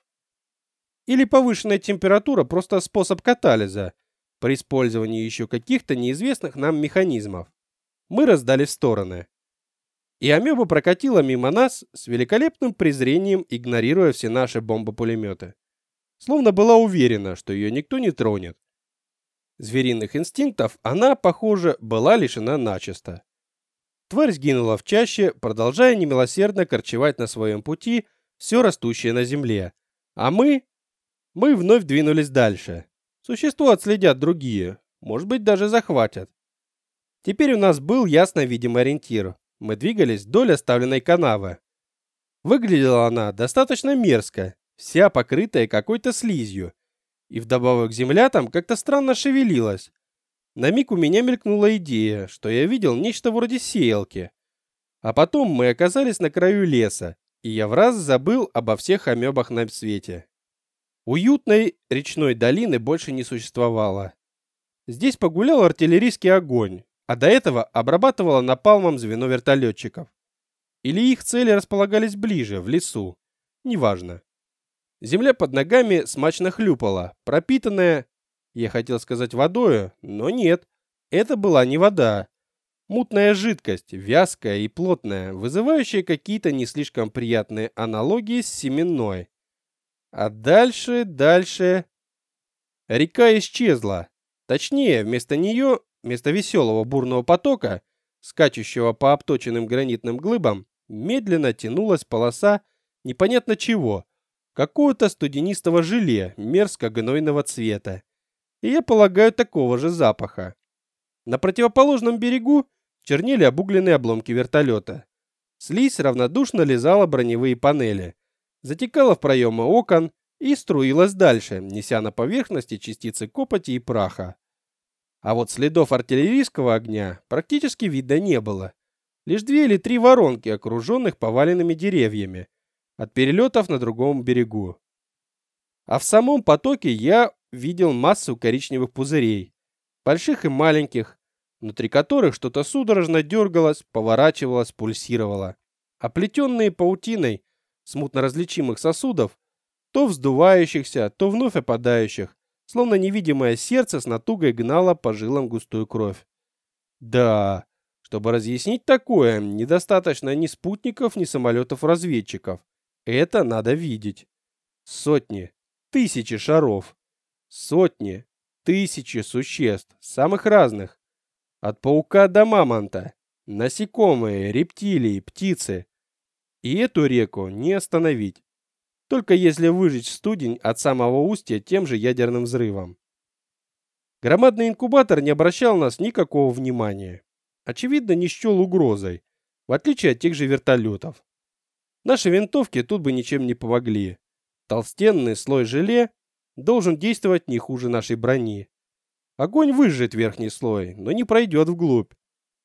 Или повышенная температура просто способ катализа при использовании еще каких-то неизвестных нам механизмов. Мы раздали в стороны. И амеба прокатила мимо нас с великолепным презрением, игнорируя все наши бомбопулеметы. Словно была уверена, что ее никто не тронет. Звериных инстинктов она, похоже, была лишена начисто. Тварь сгинула в чаще, продолжая немилосердно корчевать на своем пути все растущее на земле. А мы... Мы вновь двинулись дальше. Существо отследят другие, может быть, даже захватят. Теперь у нас был ясно видимый ориентир. Мы двигались вдоль оставленной канавы. Выглядела она достаточно мерзко, вся покрытая какой-то слизью, и вдобавок земля там как-то странно шевелилась. На миг у меня мелькнула идея, что я видел нечто вроде сеялки. А потом мы оказались на краю леса, и я в раз забыл обо всех амебах на свете. Уютной речной долины больше не существовало. Здесь погулял артиллерийский огонь, а до этого обрабатывало напалмом звено вертолетчиков. Или их цели располагались ближе, в лесу. Неважно. Земля под ногами смачно хлюпала, пропитанная, я хотел сказать водою, но нет, это была не вода. Мутная жидкость, вязкая и плотная, вызывающая какие-то не слишком приятные аналогии с семенной. А дальше, дальше... Река исчезла. Точнее, вместо нее, вместо веселого бурного потока, скачущего по обточенным гранитным глыбам, медленно тянулась полоса непонятно чего, какого-то студенистого желе мерзко-гнойного цвета. И я полагаю, такого же запаха. На противоположном берегу чернели обугленные обломки вертолета. Слизь равнодушно лизала броневые панели, затекала в проемы окон и струилась дальше, неся на поверхности частицы копоти и праха. А вот следов артиллерийского огня практически видно не было. Лишь две или три воронки, окруженных поваленными деревьями, от перелетов на другом берегу. А в самом потоке я видел массу коричневых пузырей, больших и маленьких, внутри которых что-то судорожно дергалось, поворачивалось, пульсировало. Оплетенные паутиной смутно различимых сосудов, то вздувающихся, то вновь опадающих, словно невидимое сердце с натугой гнало по жилам густую кровь. Да, чтобы разъяснить такое, недостаточно ни спутников, ни самолетов-разведчиков. Это надо видеть. Сотни, тысячи шаров. Сотни, тысячи существ, самых разных. От паука до мамонта. Насекомые, рептилии, птицы. И эту реку не остановить. Только если выжечь студень от самого устья тем же ядерным взрывом. Громадный инкубатор не обращал нас никакого внимания. Очевидно, не счел угрозой, в отличие от тех же вертолетов. Наши винтовки тут бы ничем не помогли. Толстенный слой желе должен действовать не хуже нашей брони. Огонь выжжет верхний слой, но не пройдет вглубь.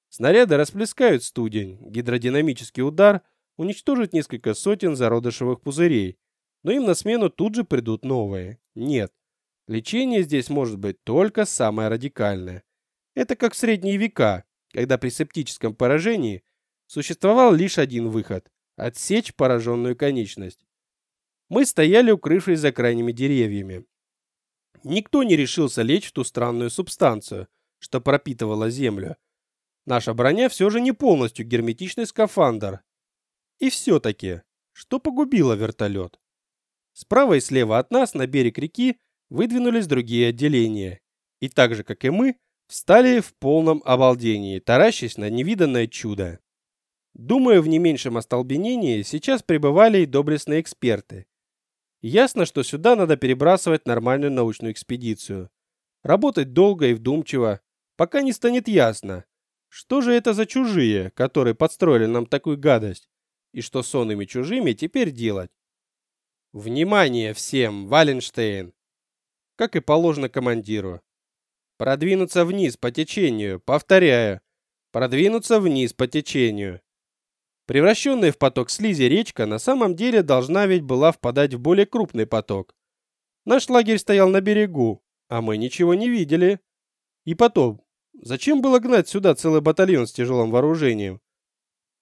Снаряды расплескают студень, гидродинамический удар уничтожит несколько сотен зародышевых пузырей, но им на смену тут же придут новые. Нет, лечение здесь может быть только самое радикальное. Это как в средние века, когда при септическом поражении существовал лишь один выход отсечь пораженную конечность. Мы стояли, укрывшись за крайними деревьями. Никто не решился лечь в ту странную субстанцию, что пропитывала землю. Наша броня все же не полностью герметичный скафандр. И все-таки, что погубило вертолет? Справа и слева от нас на берег реки выдвинулись другие отделения. И так же, как и мы, встали в полном обалдении, таращась на невиданное чудо. Думаю, в не меньшем остолбенении сейчас пребывали и доблестные эксперты. Ясно, что сюда надо перебрасывать нормальную научную экспедицию. Работать долго и вдумчиво, пока не станет ясно, что же это за чужие, которые подстроили нам такую гадость, и что с онными чужими теперь делать. Внимание всем, Валенштейн! Как и положено командиру. Продвинуться вниз по течению, повторяю, продвинуться вниз по течению. Превращенная в поток слизи речка на самом деле должна ведь была впадать в более крупный поток. Наш лагерь стоял на берегу, а мы ничего не видели. И потом, зачем было гнать сюда целый батальон с тяжелым вооружением?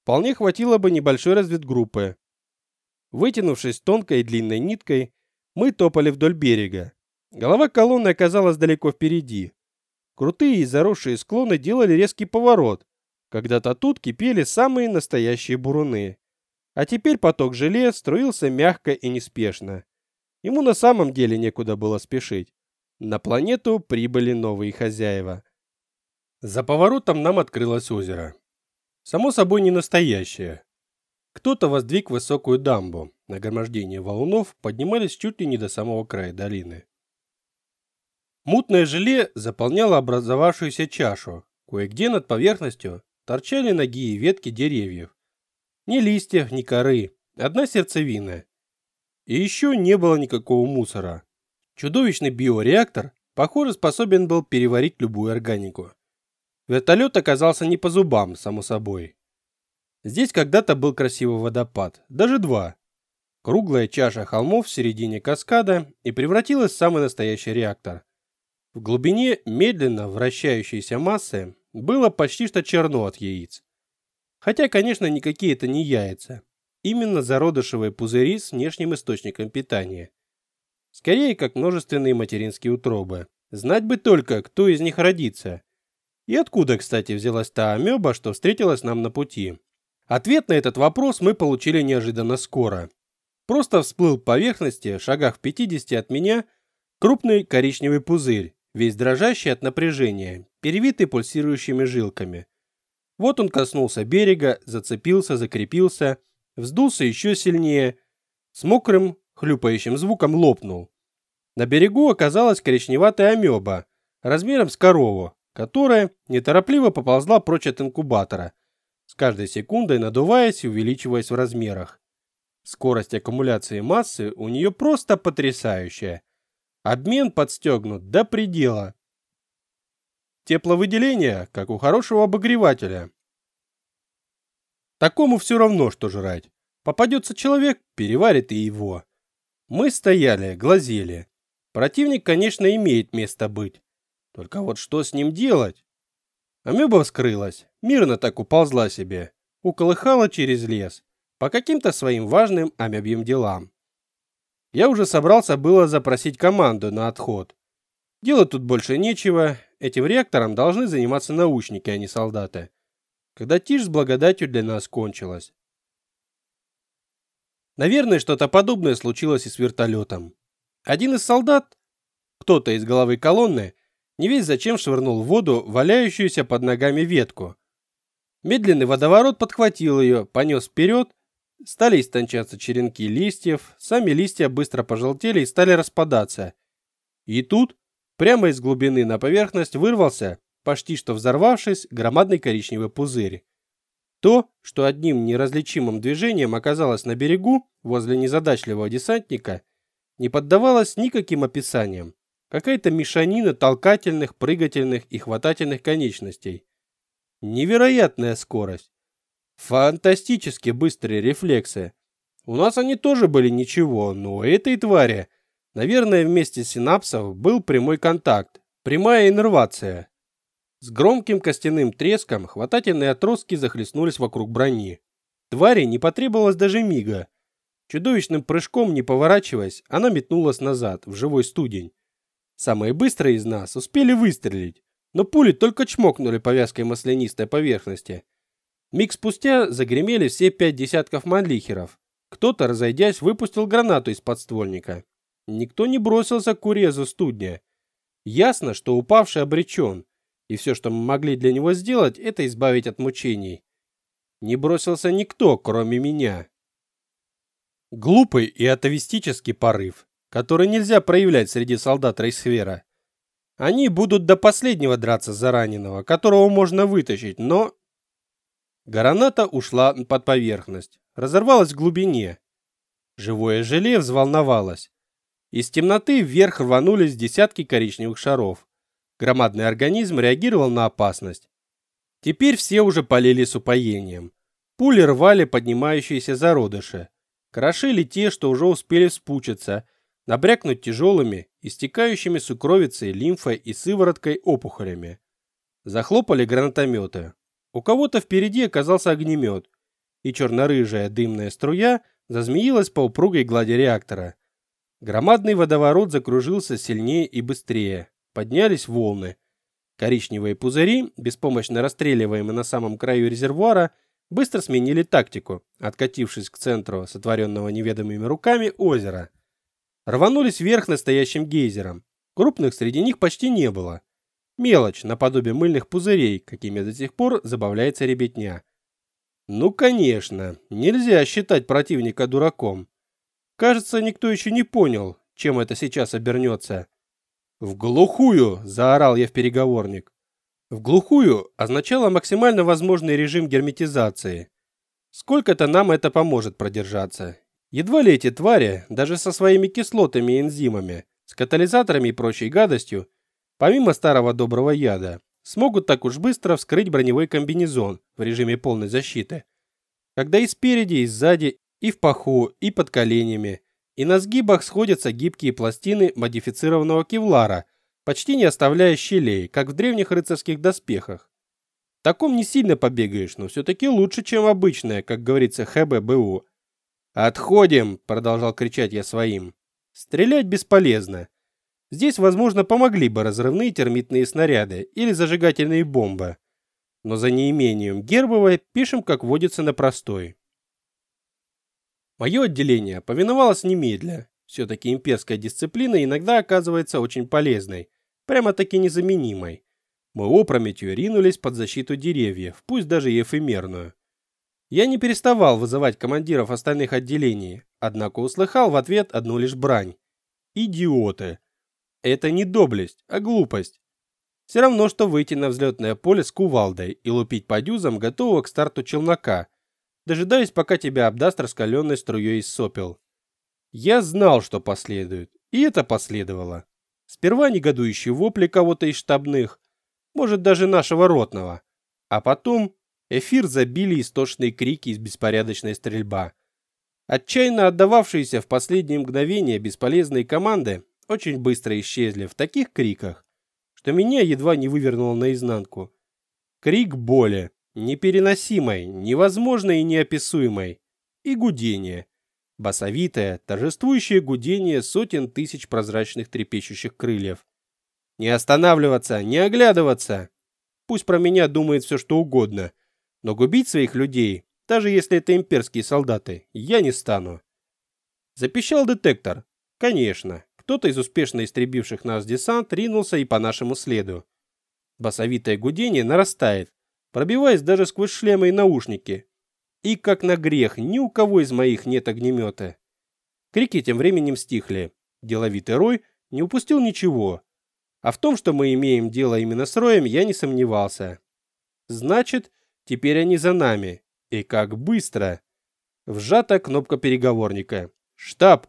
Вполне хватило бы небольшой разведгруппы. Вытянувшись тонкой и длинной ниткой, мы топали вдоль берега. Голова колонны оказалась далеко впереди. Крутые и заросшие склоны делали резкий поворот, когда-то тут кипели самые настоящие буруны. А теперь поток желе струился мягко и неспешно. Ему на самом деле некуда было спешить. На планету прибыли новые хозяева. За поворотом нам открылось озеро. Само собой не настоящее. Кто-то воздвиг высокую дамбу. Нагромождение валунов поднимались чуть ли не до самого края долины. Мутное желе заполняло образовавшуюся чашу. Кое-где над поверхностью торчали ноги и ветки деревьев. Ни листьев, ни коры, одна сердцевина. И еще не было никакого мусора. Чудовищный биореактор, похоже, способен был переварить любую органику. Вертолет оказался не по зубам, само собой. Здесь когда-то был красивый водопад, даже два. Круглая чаша холмов в середине каскада и превратилась в самый настоящий реактор. В глубине медленно вращающейся массы было почти что черно от яиц. Хотя, конечно, никакие это не яйца. Именно зародышевые пузыри с внешним источником питания. Скорее, как множественные материнские утробы. Знать бы только, кто из них родится. И откуда, кстати, взялась та амеба, что встретилась нам на пути? Ответ на этот вопрос мы получили неожиданно скоро. Просто всплыл к поверхности, шагах в 50 от меня, крупный коричневый пузырь, весь дрожащий от напряжения, перевитый пульсирующими жилками. Вот он коснулся берега, зацепился, закрепился, вздулся еще сильнее, с мокрым, хлюпающим звуком лопнул. На берегу оказалась коричневатая амеба, размером с корову, которая неторопливо поползла прочь от инкубатора, с каждой секундой надуваясь и увеличиваясь в размерах. Скорость аккумуляции массы у нее просто потрясающая. Обмен подстегнут до предела. Тепловыделение, как у хорошего обогревателя. Такому все равно, что жрать. Попадется человек, переварит и его. Мы стояли, глазели. Противник, конечно, имеет место быть. Только вот что с ним делать? Амеба вскрылась, мирно так уползла себе, уколыхала через лес, по каким-то своим важным амебьим делам. Я уже собрался было запросить команду на отход. Делать тут больше нечего, этим реактором должны заниматься научники, а не солдаты. Когда тишь с благодатью для нас кончилась. Наверное, что-то подобное случилось и с вертолетом. Один из солдат, кто-то из головы колонны, не весь зачем швырнул в воду валяющуюся под ногами ветку. Медленный водоворот подхватил ее, понес вперед, стали истончаться черенки листьев, сами листья быстро пожелтели и стали распадаться. И тут, прямо из глубины на поверхность вырвался, почти что взорвавшись, громадный коричневый пузырь. То, что одним неразличимым движением оказалось на берегу, возле незадачливого десантника, не поддавалось никаким описаниям. Какая-то мешанина толкательных, прыгательных и хватательных конечностей. Невероятная скорость. Фантастически быстрые рефлексы. У нас они тоже были ничего, но этой твари, наверное, вместе синапсов был прямой контакт, прямая иннервация. С громким костяным треском хватательные отростки захлестнулись вокруг брони. Твари не потребовалось даже мига. Чудовищным прыжком, не поворачиваясь, она метнулась назад, в живой студень. Самые быстрые из нас успели выстрелить, но пули только чмокнули по вязкой маслянистой поверхности. Миг спустя загремели все пять десятков манлихеров. Кто-то, разойдясь, выпустил гранату из подствольника. Никто не бросился к урезу студня. Ясно, что упавший обречен и все, что мы могли для него сделать, это избавить от мучений. Не бросился никто, кроме меня. Глупый и атовистический порыв, который нельзя проявлять среди солдат Рейсхвера. Они будут до последнего драться за раненого, которого можно вытащить, но... Граната ушла под поверхность, разорвалась в глубине. Живое желе взволновалось. Из темноты вверх рванулись десятки коричневых шаров. Громадный организм реагировал на опасность. Теперь все уже полили с упоением. Пули рвали поднимающиеся зародыши. Крошили те, что уже успели вспучиться, набрякнуть тяжелыми, истекающими сукровицей, лимфой и сывороткой опухолями. Захлопали гранатометы. У кого-то впереди оказался огнемет, и черно-рыжая дымная струя зазмеилась по упругой глади реактора. Громадный водоворот закружился сильнее и быстрее поднялись волны. Коричневые пузыри, беспомощно расстреливаемые на самом краю резервуара, быстро сменили тактику, откатившись к центру сотворенного неведомыми руками озера. Рванулись вверх настоящим гейзером. Крупных среди них почти не было. Мелочь, наподобие мыльных пузырей, какими до сих пор забавляется ребятня. Ну, конечно, нельзя считать противника дураком. Кажется, никто еще не понял, чем это сейчас обернется. «В глухую!» – заорал я в переговорник. «В глухую» означало максимально возможный режим герметизации. Сколько-то нам это поможет продержаться. Едва ли эти твари, даже со своими кислотами и энзимами, с катализаторами и прочей гадостью, помимо старого доброго яда, смогут так уж быстро вскрыть броневой комбинезон в режиме полной защиты. когда и спереди, и сзади, и в паху, и под коленями, и на сгибах сходятся гибкие пластины модифицированного кевлара, почти не оставляя щелей, как в древних рыцарских доспехах. В таком не сильно побегаешь, но все-таки лучше, чем обычное, как говорится ХББУ. «Отходим!» – продолжал кричать я своим. «Стрелять бесполезно. Здесь, возможно, помогли бы разрывные термитные снаряды или зажигательные бомбы. Но за неимением гербовой пишем, как водится на простой. Мое отделение повиновалось немедля. Все-таки имперская дисциплина иногда оказывается очень полезной, прямо-таки незаменимой. Мы опрометью ринулись под защиту деревьев, пусть даже и эфемерную. Я не переставал вызывать командиров остальных отделений, однако услыхал в ответ одну лишь брань. Идиоты! Это не доблесть, а глупость. Все равно, что выйти на взлетное поле с кувалдой и лупить по дюзам готового к старту челнока, дожидаясь, пока тебя обдаст раскаленной струей из сопел. Я знал, что последует, и это последовало. Сперва негодующие вопли кого-то из штабных, может даже нашего ротного, а потом эфир забили истошные крики из беспорядочной стрельба. Отчаянно отдававшиеся в последние мгновения бесполезные команды очень быстро исчезли в таких криках, что меня едва не вывернуло наизнанку. Крик боли, непереносимой, невозможной и неописуемой, и гудение. Басовитое, торжествующее гудение сотен тысяч прозрачных трепещущих крыльев. Не останавливаться, не оглядываться. Пусть про меня думает все что угодно, но губить своих людей, даже если это имперские солдаты, я не стану. Запищал детектор. Конечно, кто-то из успешно истребивших нас десант ринулся и по нашему следу. Басовитое гудение нарастает, пробиваясь даже сквозь шлемы и наушники. И как на грех, ни у кого из моих нет огнемета. Крики тем временем стихли. Деловитый Рой не упустил ничего. А в том, что мы имеем дело именно с Роем, я не сомневался. Значит, теперь они за нами. И как быстро. Вжата кнопка переговорника. «Штаб!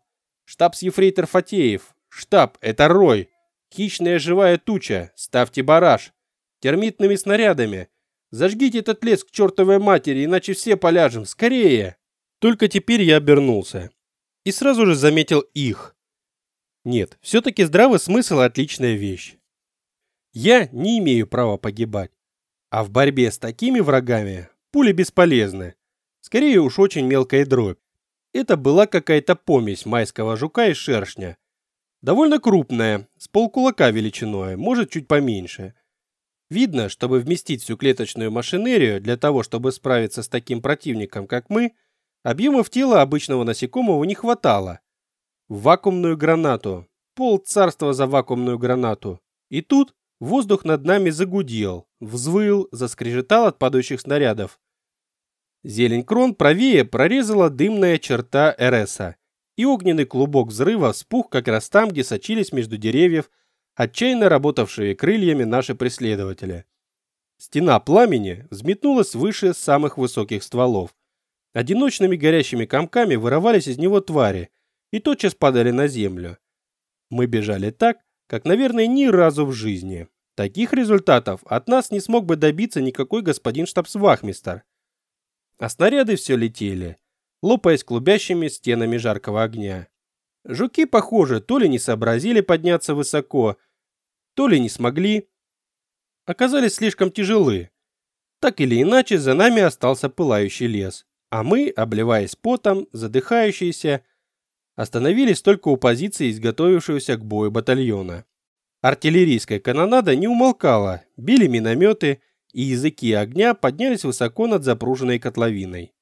Штабс-ефрейтор Фатеев. Штаб, это Рой. Хищная живая туча. Ставьте бараж. Термитными снарядами. Зажгите этот лес к чертовой матери, иначе все поляжем. Скорее!» Только теперь я обернулся. И сразу же заметил их. Нет, все-таки здравый смысл – отличная вещь. Я не имею права погибать. А в борьбе с такими врагами пули бесполезны. Скорее уж очень мелкая дробь. Это была какая-то помесь майского жука и шершня. Довольно крупная, с полкулака величиной, может чуть поменьше. Видно, чтобы вместить всю клеточную машинерию для того, чтобы справиться с таким противником, как мы, объемов тела обычного насекомого не хватало. Вакуумную гранату. Пол царства за вакуумную гранату. И тут воздух над нами загудел, взвыл, заскрежетал от падающих снарядов. Зелень крон правее прорезала дымная черта РСа, и огненный клубок взрыва вспух как раз там, где сочились между деревьев отчаянно работавшие крыльями наши преследователи. Стена пламени взметнулась выше самых высоких стволов. Одиночными горящими комками вырывались из него твари и тотчас падали на землю. Мы бежали так, как, наверное, ни разу в жизни. Таких результатов от нас не смог бы добиться никакой господин штабсвахмистер а снаряды все летели, лопаясь клубящими стенами жаркого огня. Жуки, похоже, то ли не сообразили подняться высоко, то ли не смогли. Оказались слишком тяжелы. Так или иначе, за нами остался пылающий лес, а мы, обливаясь потом, задыхающиеся, остановились только у позиции изготовившегося к бою батальона. Артиллерийская канонада не умолкала, били минометы, и языки огня поднялись высоко над запруженной котловиной.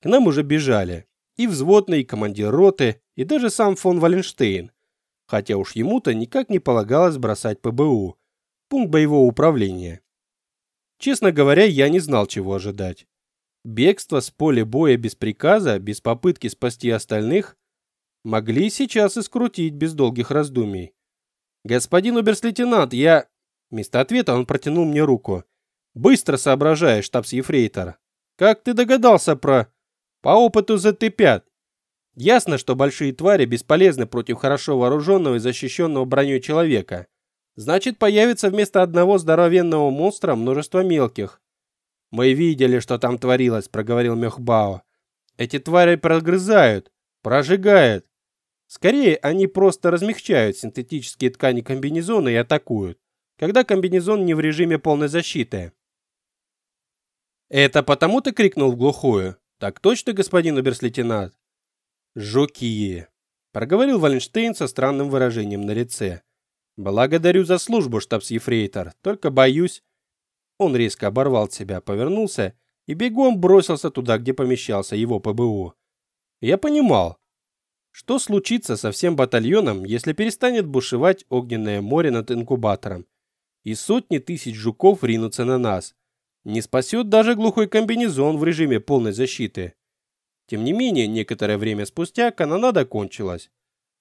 К нам уже бежали и взводный, и командир роты, и даже сам фон Валенштейн, хотя уж ему-то никак не полагалось бросать ПБУ, пункт боевого управления. Честно говоря, я не знал, чего ожидать. Бегство с поля боя без приказа, без попытки спасти остальных, могли сейчас и скрутить без долгих раздумий. «Господин оберст-лейтенант, я...» Вместо ответа он протянул мне руку. Быстро соображаешь, штабс-ефрейтор. Как ты догадался про... По опыту ЗТ-5. Ясно, что большие твари бесполезны против хорошо вооруженного и защищенного броней человека. Значит, появится вместо одного здоровенного монстра множество мелких. «Мы видели, что там творилось», — проговорил Мехбао. «Эти твари прогрызают, прожигают. Скорее, они просто размягчают синтетические ткани комбинезона и атакуют, когда комбинезон не в режиме полной защиты». «Это потому ты крикнул в глухую?» «Так точно, господин оберс-лейтенант?» «Жуки», — проговорил Валенштейн со странным выражением на лице. «Благодарю за службу, штабс-ефрейтор, только боюсь...» Он резко оборвал себя, повернулся и бегом бросился туда, где помещался его ПБУ. Я понимал, что случится со всем батальоном, если перестанет бушевать огненное море над инкубатором, и сотни тысяч жуков ринутся на нас. Не спасет даже глухой комбинезон в режиме полной защиты. Тем не менее, некоторое время спустя канонада кончилась.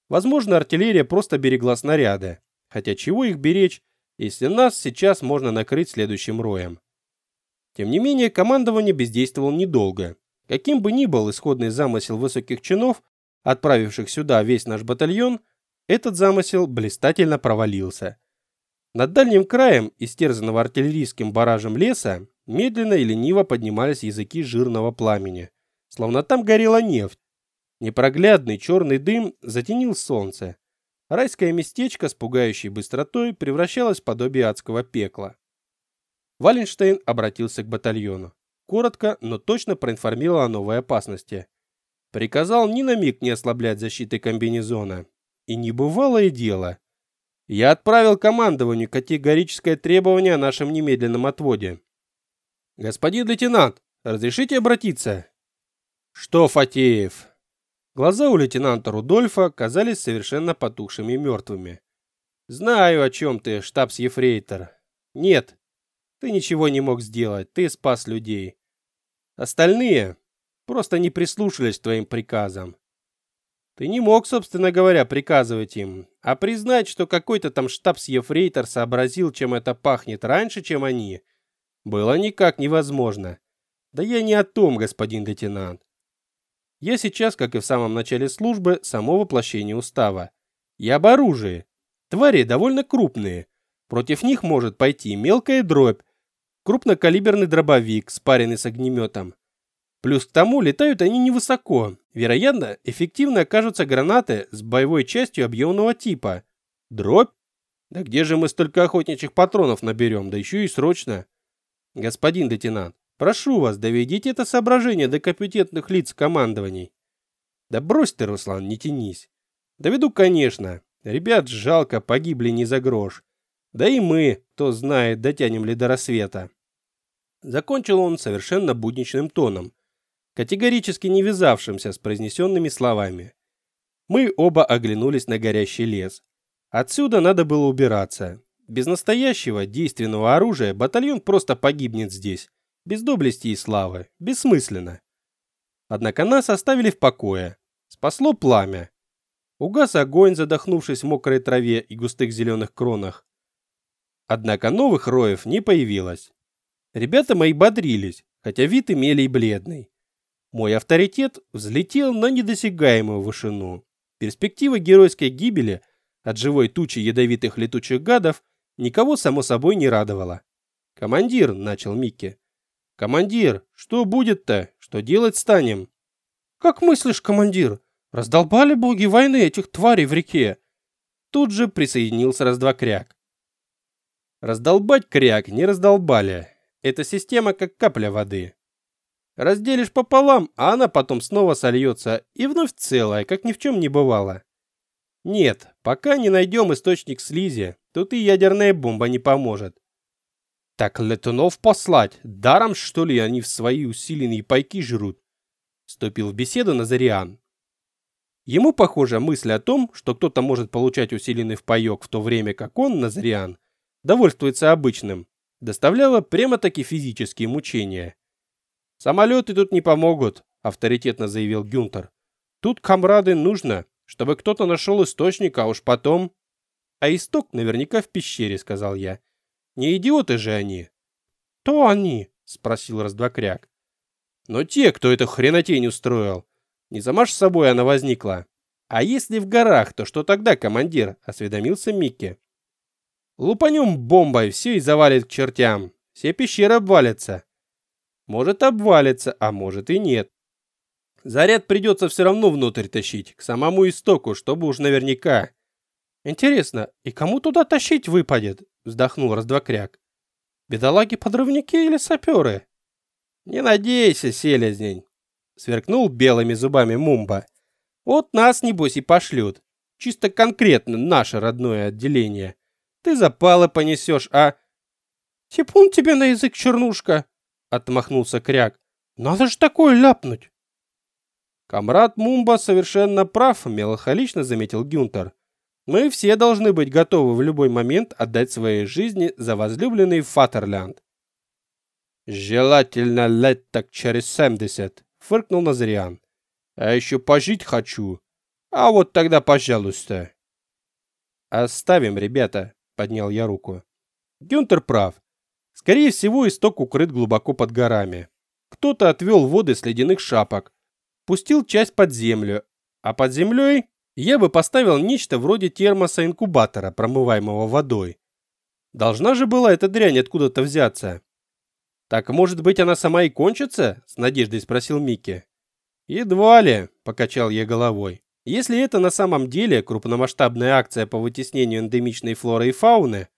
Возможно, артиллерия просто берегла снаряды. Хотя чего их беречь, если нас сейчас можно накрыть следующим роем? Тем не менее, командование бездействовало недолго. Каким бы ни был исходный замысел высоких чинов, отправивших сюда весь наш батальон, этот замысел блистательно провалился. Над дальним краем, истерзанного артиллерийским баражем леса, медленно и лениво поднимались языки жирного пламени, словно там горела нефть. Непроглядный черный дым затенил солнце. Райское местечко с пугающей быстротой превращалось в подобие адского пекла. Валенштейн обратился к батальону. Коротко, но точно проинформировал о новой опасности. Приказал ни на миг не ослаблять защиты комбинезона. И небывалое дело. Я отправил командованию категорическое требование о нашем немедленном отводе. Господин лейтенант, разрешите обратиться? Что, Фатеев? Глаза у лейтенанта Рудольфа казались совершенно потухшими и мертвыми. Знаю, о чем ты, штабс-ефрейтор. Нет, ты ничего не мог сделать, ты спас людей. Остальные просто не прислушались к твоим приказам. Ты не мог, собственно говоря, приказывать им, а признать, что какой-то там штабс-ефрейтор сообразил, чем это пахнет раньше, чем они, было никак невозможно. Да я не о том, господин лейтенант. Я сейчас, как и в самом начале службы, само воплощение устава. Я об оружии. Твари довольно крупные. Против них может пойти мелкая дробь, крупнокалиберный дробовик, спаренный с огнеметом. Плюс к тому летают они невысоко. Вероятно, эффективно окажутся гранаты с боевой частью объемного типа. Дробь? Да где же мы столько охотничьих патронов наберем, да еще и срочно? Господин лейтенант, прошу вас, доведите это соображение до компетентных лиц командований. Да брось ты, Руслан, не тянись. Доведу, конечно. Ребят жалко, погибли не за грош. Да и мы, кто знает, дотянем ли до рассвета. Закончил он совершенно будничным тоном, категорически не вязавшимся с произнесенными словами. Мы оба оглянулись на горящий лес. Отсюда надо было убираться. Без настоящего действенного оружия батальон просто погибнет здесь. Без доблести и славы. Бессмысленно. Однако нас оставили в покое. Спасло пламя. Угас огонь, задохнувшись в мокрой траве и густых зеленых кронах. Однако новых роев не появилось. Ребята мои бодрились, хотя вид имели и бледный. Мой авторитет взлетел на недосягаемую вышину. Перспектива геройской гибели от живой тучи ядовитых летучих гадов никого, само собой, не радовала. «Командир», — начал Микки. «Командир, что будет-то? Что делать станем?» «Как мыслишь, командир? Раздолбали боги войны этих тварей в реке?» Тут же присоединился раздвокряк. Раздолбать кряк не раздолбали. Эта система как капля воды. Разделишь пополам, а она потом снова сольется и вновь целая, как ни в чем не бывало. Нет, пока не найдем источник слизи, тут и ядерная бомба не поможет. Так летунов послать, даром что ли они в свои усиленные пайки жрут? Вступил в беседу Назариан. Ему, похоже, мысль о том, что кто-то может получать усиленный в паёк в то время, как он, Назариан, довольствуется обычным, доставляла прямо-таки физические мучения. Самолеты тут не помогут, авторитетно заявил Гюнтер. Тут, комрады, нужно, чтобы кто-то нашел источник, а уж потом... А исток наверняка в пещере, сказал я. Не идиоты же они. То они, спросил раздвокряк. Но те, кто эту хренотень устроил. Не сама ж с собой она возникла. А если в горах, то что тогда, командир? Осведомился Микки. Лупанем бомбой, все и завалит к чертям. Все пещеры обвалятся. Может обвалится, а может и нет. Заряд придется все равно внутрь тащить, к самому истоку, чтобы уж наверняка. Интересно, и кому туда тащить выпадет? Вздохнул раздвокряк. Бедолаги-подрывники или саперы? Не надейся, селезнень. Сверкнул белыми зубами Мумба. Вот нас, небось, и пошлют. Чисто конкретно наше родное отделение. Ты запалы понесешь, а... Типун тебе на язык, чернушка! Отмахнулся Кряк. Надо же такое ляпнуть. Камрад Мумба совершенно прав, меланхолично заметил Гюнтер. Мы все должны быть готовы в любой момент отдать свои жизни за возлюбленный Фатерлянд. Желательно лет так через семьдесят, фыркнул Назариан. А еще пожить хочу. А вот тогда, пожалуйста. Оставим, ребята, поднял я руку. Гюнтер прав. Скорее всего, исток укрыт глубоко под горами. Кто-то отвел воды с ледяных шапок, пустил часть под землю, а под землей я бы поставил нечто вроде термоса-инкубатора, промываемого водой. Должна же была эта дрянь откуда-то взяться. Так, может быть, она сама и кончится? С надеждой спросил Микки. Едва ли, покачал я головой. Если это на самом деле крупномасштабная акция по вытеснению эндемичной флоры и фауны,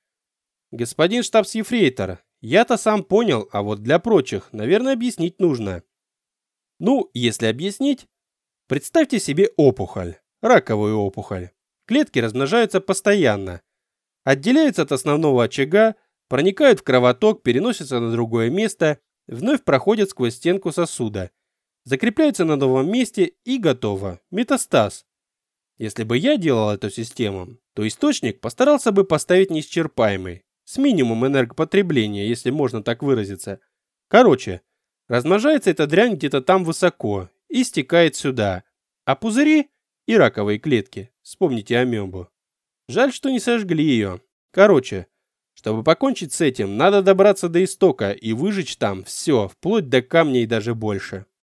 господин штабс-ефрейтор, я-то сам понял, а вот для прочих, наверное, объяснить нужно. Ну, если объяснить, представьте себе опухоль, раковую опухоль. Клетки размножаются постоянно, отделяются от основного очага, проникают в кровоток, переносятся на другое место, вновь проходят сквозь стенку сосуда, закрепляются на новом месте и готово. Метастаз. Если бы я делал эту систему, то источник постарался бы поставить неисчерпаемый, с минимумом энергопотребления, если можно так выразиться. Короче, Размножается эта дрянь где-то там высоко и стекает сюда. А пузыри и раковые клетки. Вспомните амебу. Жаль, что не сожгли ее. Короче, чтобы покончить с этим, надо добраться до истока и выжечь там все, вплоть до камней и даже больше.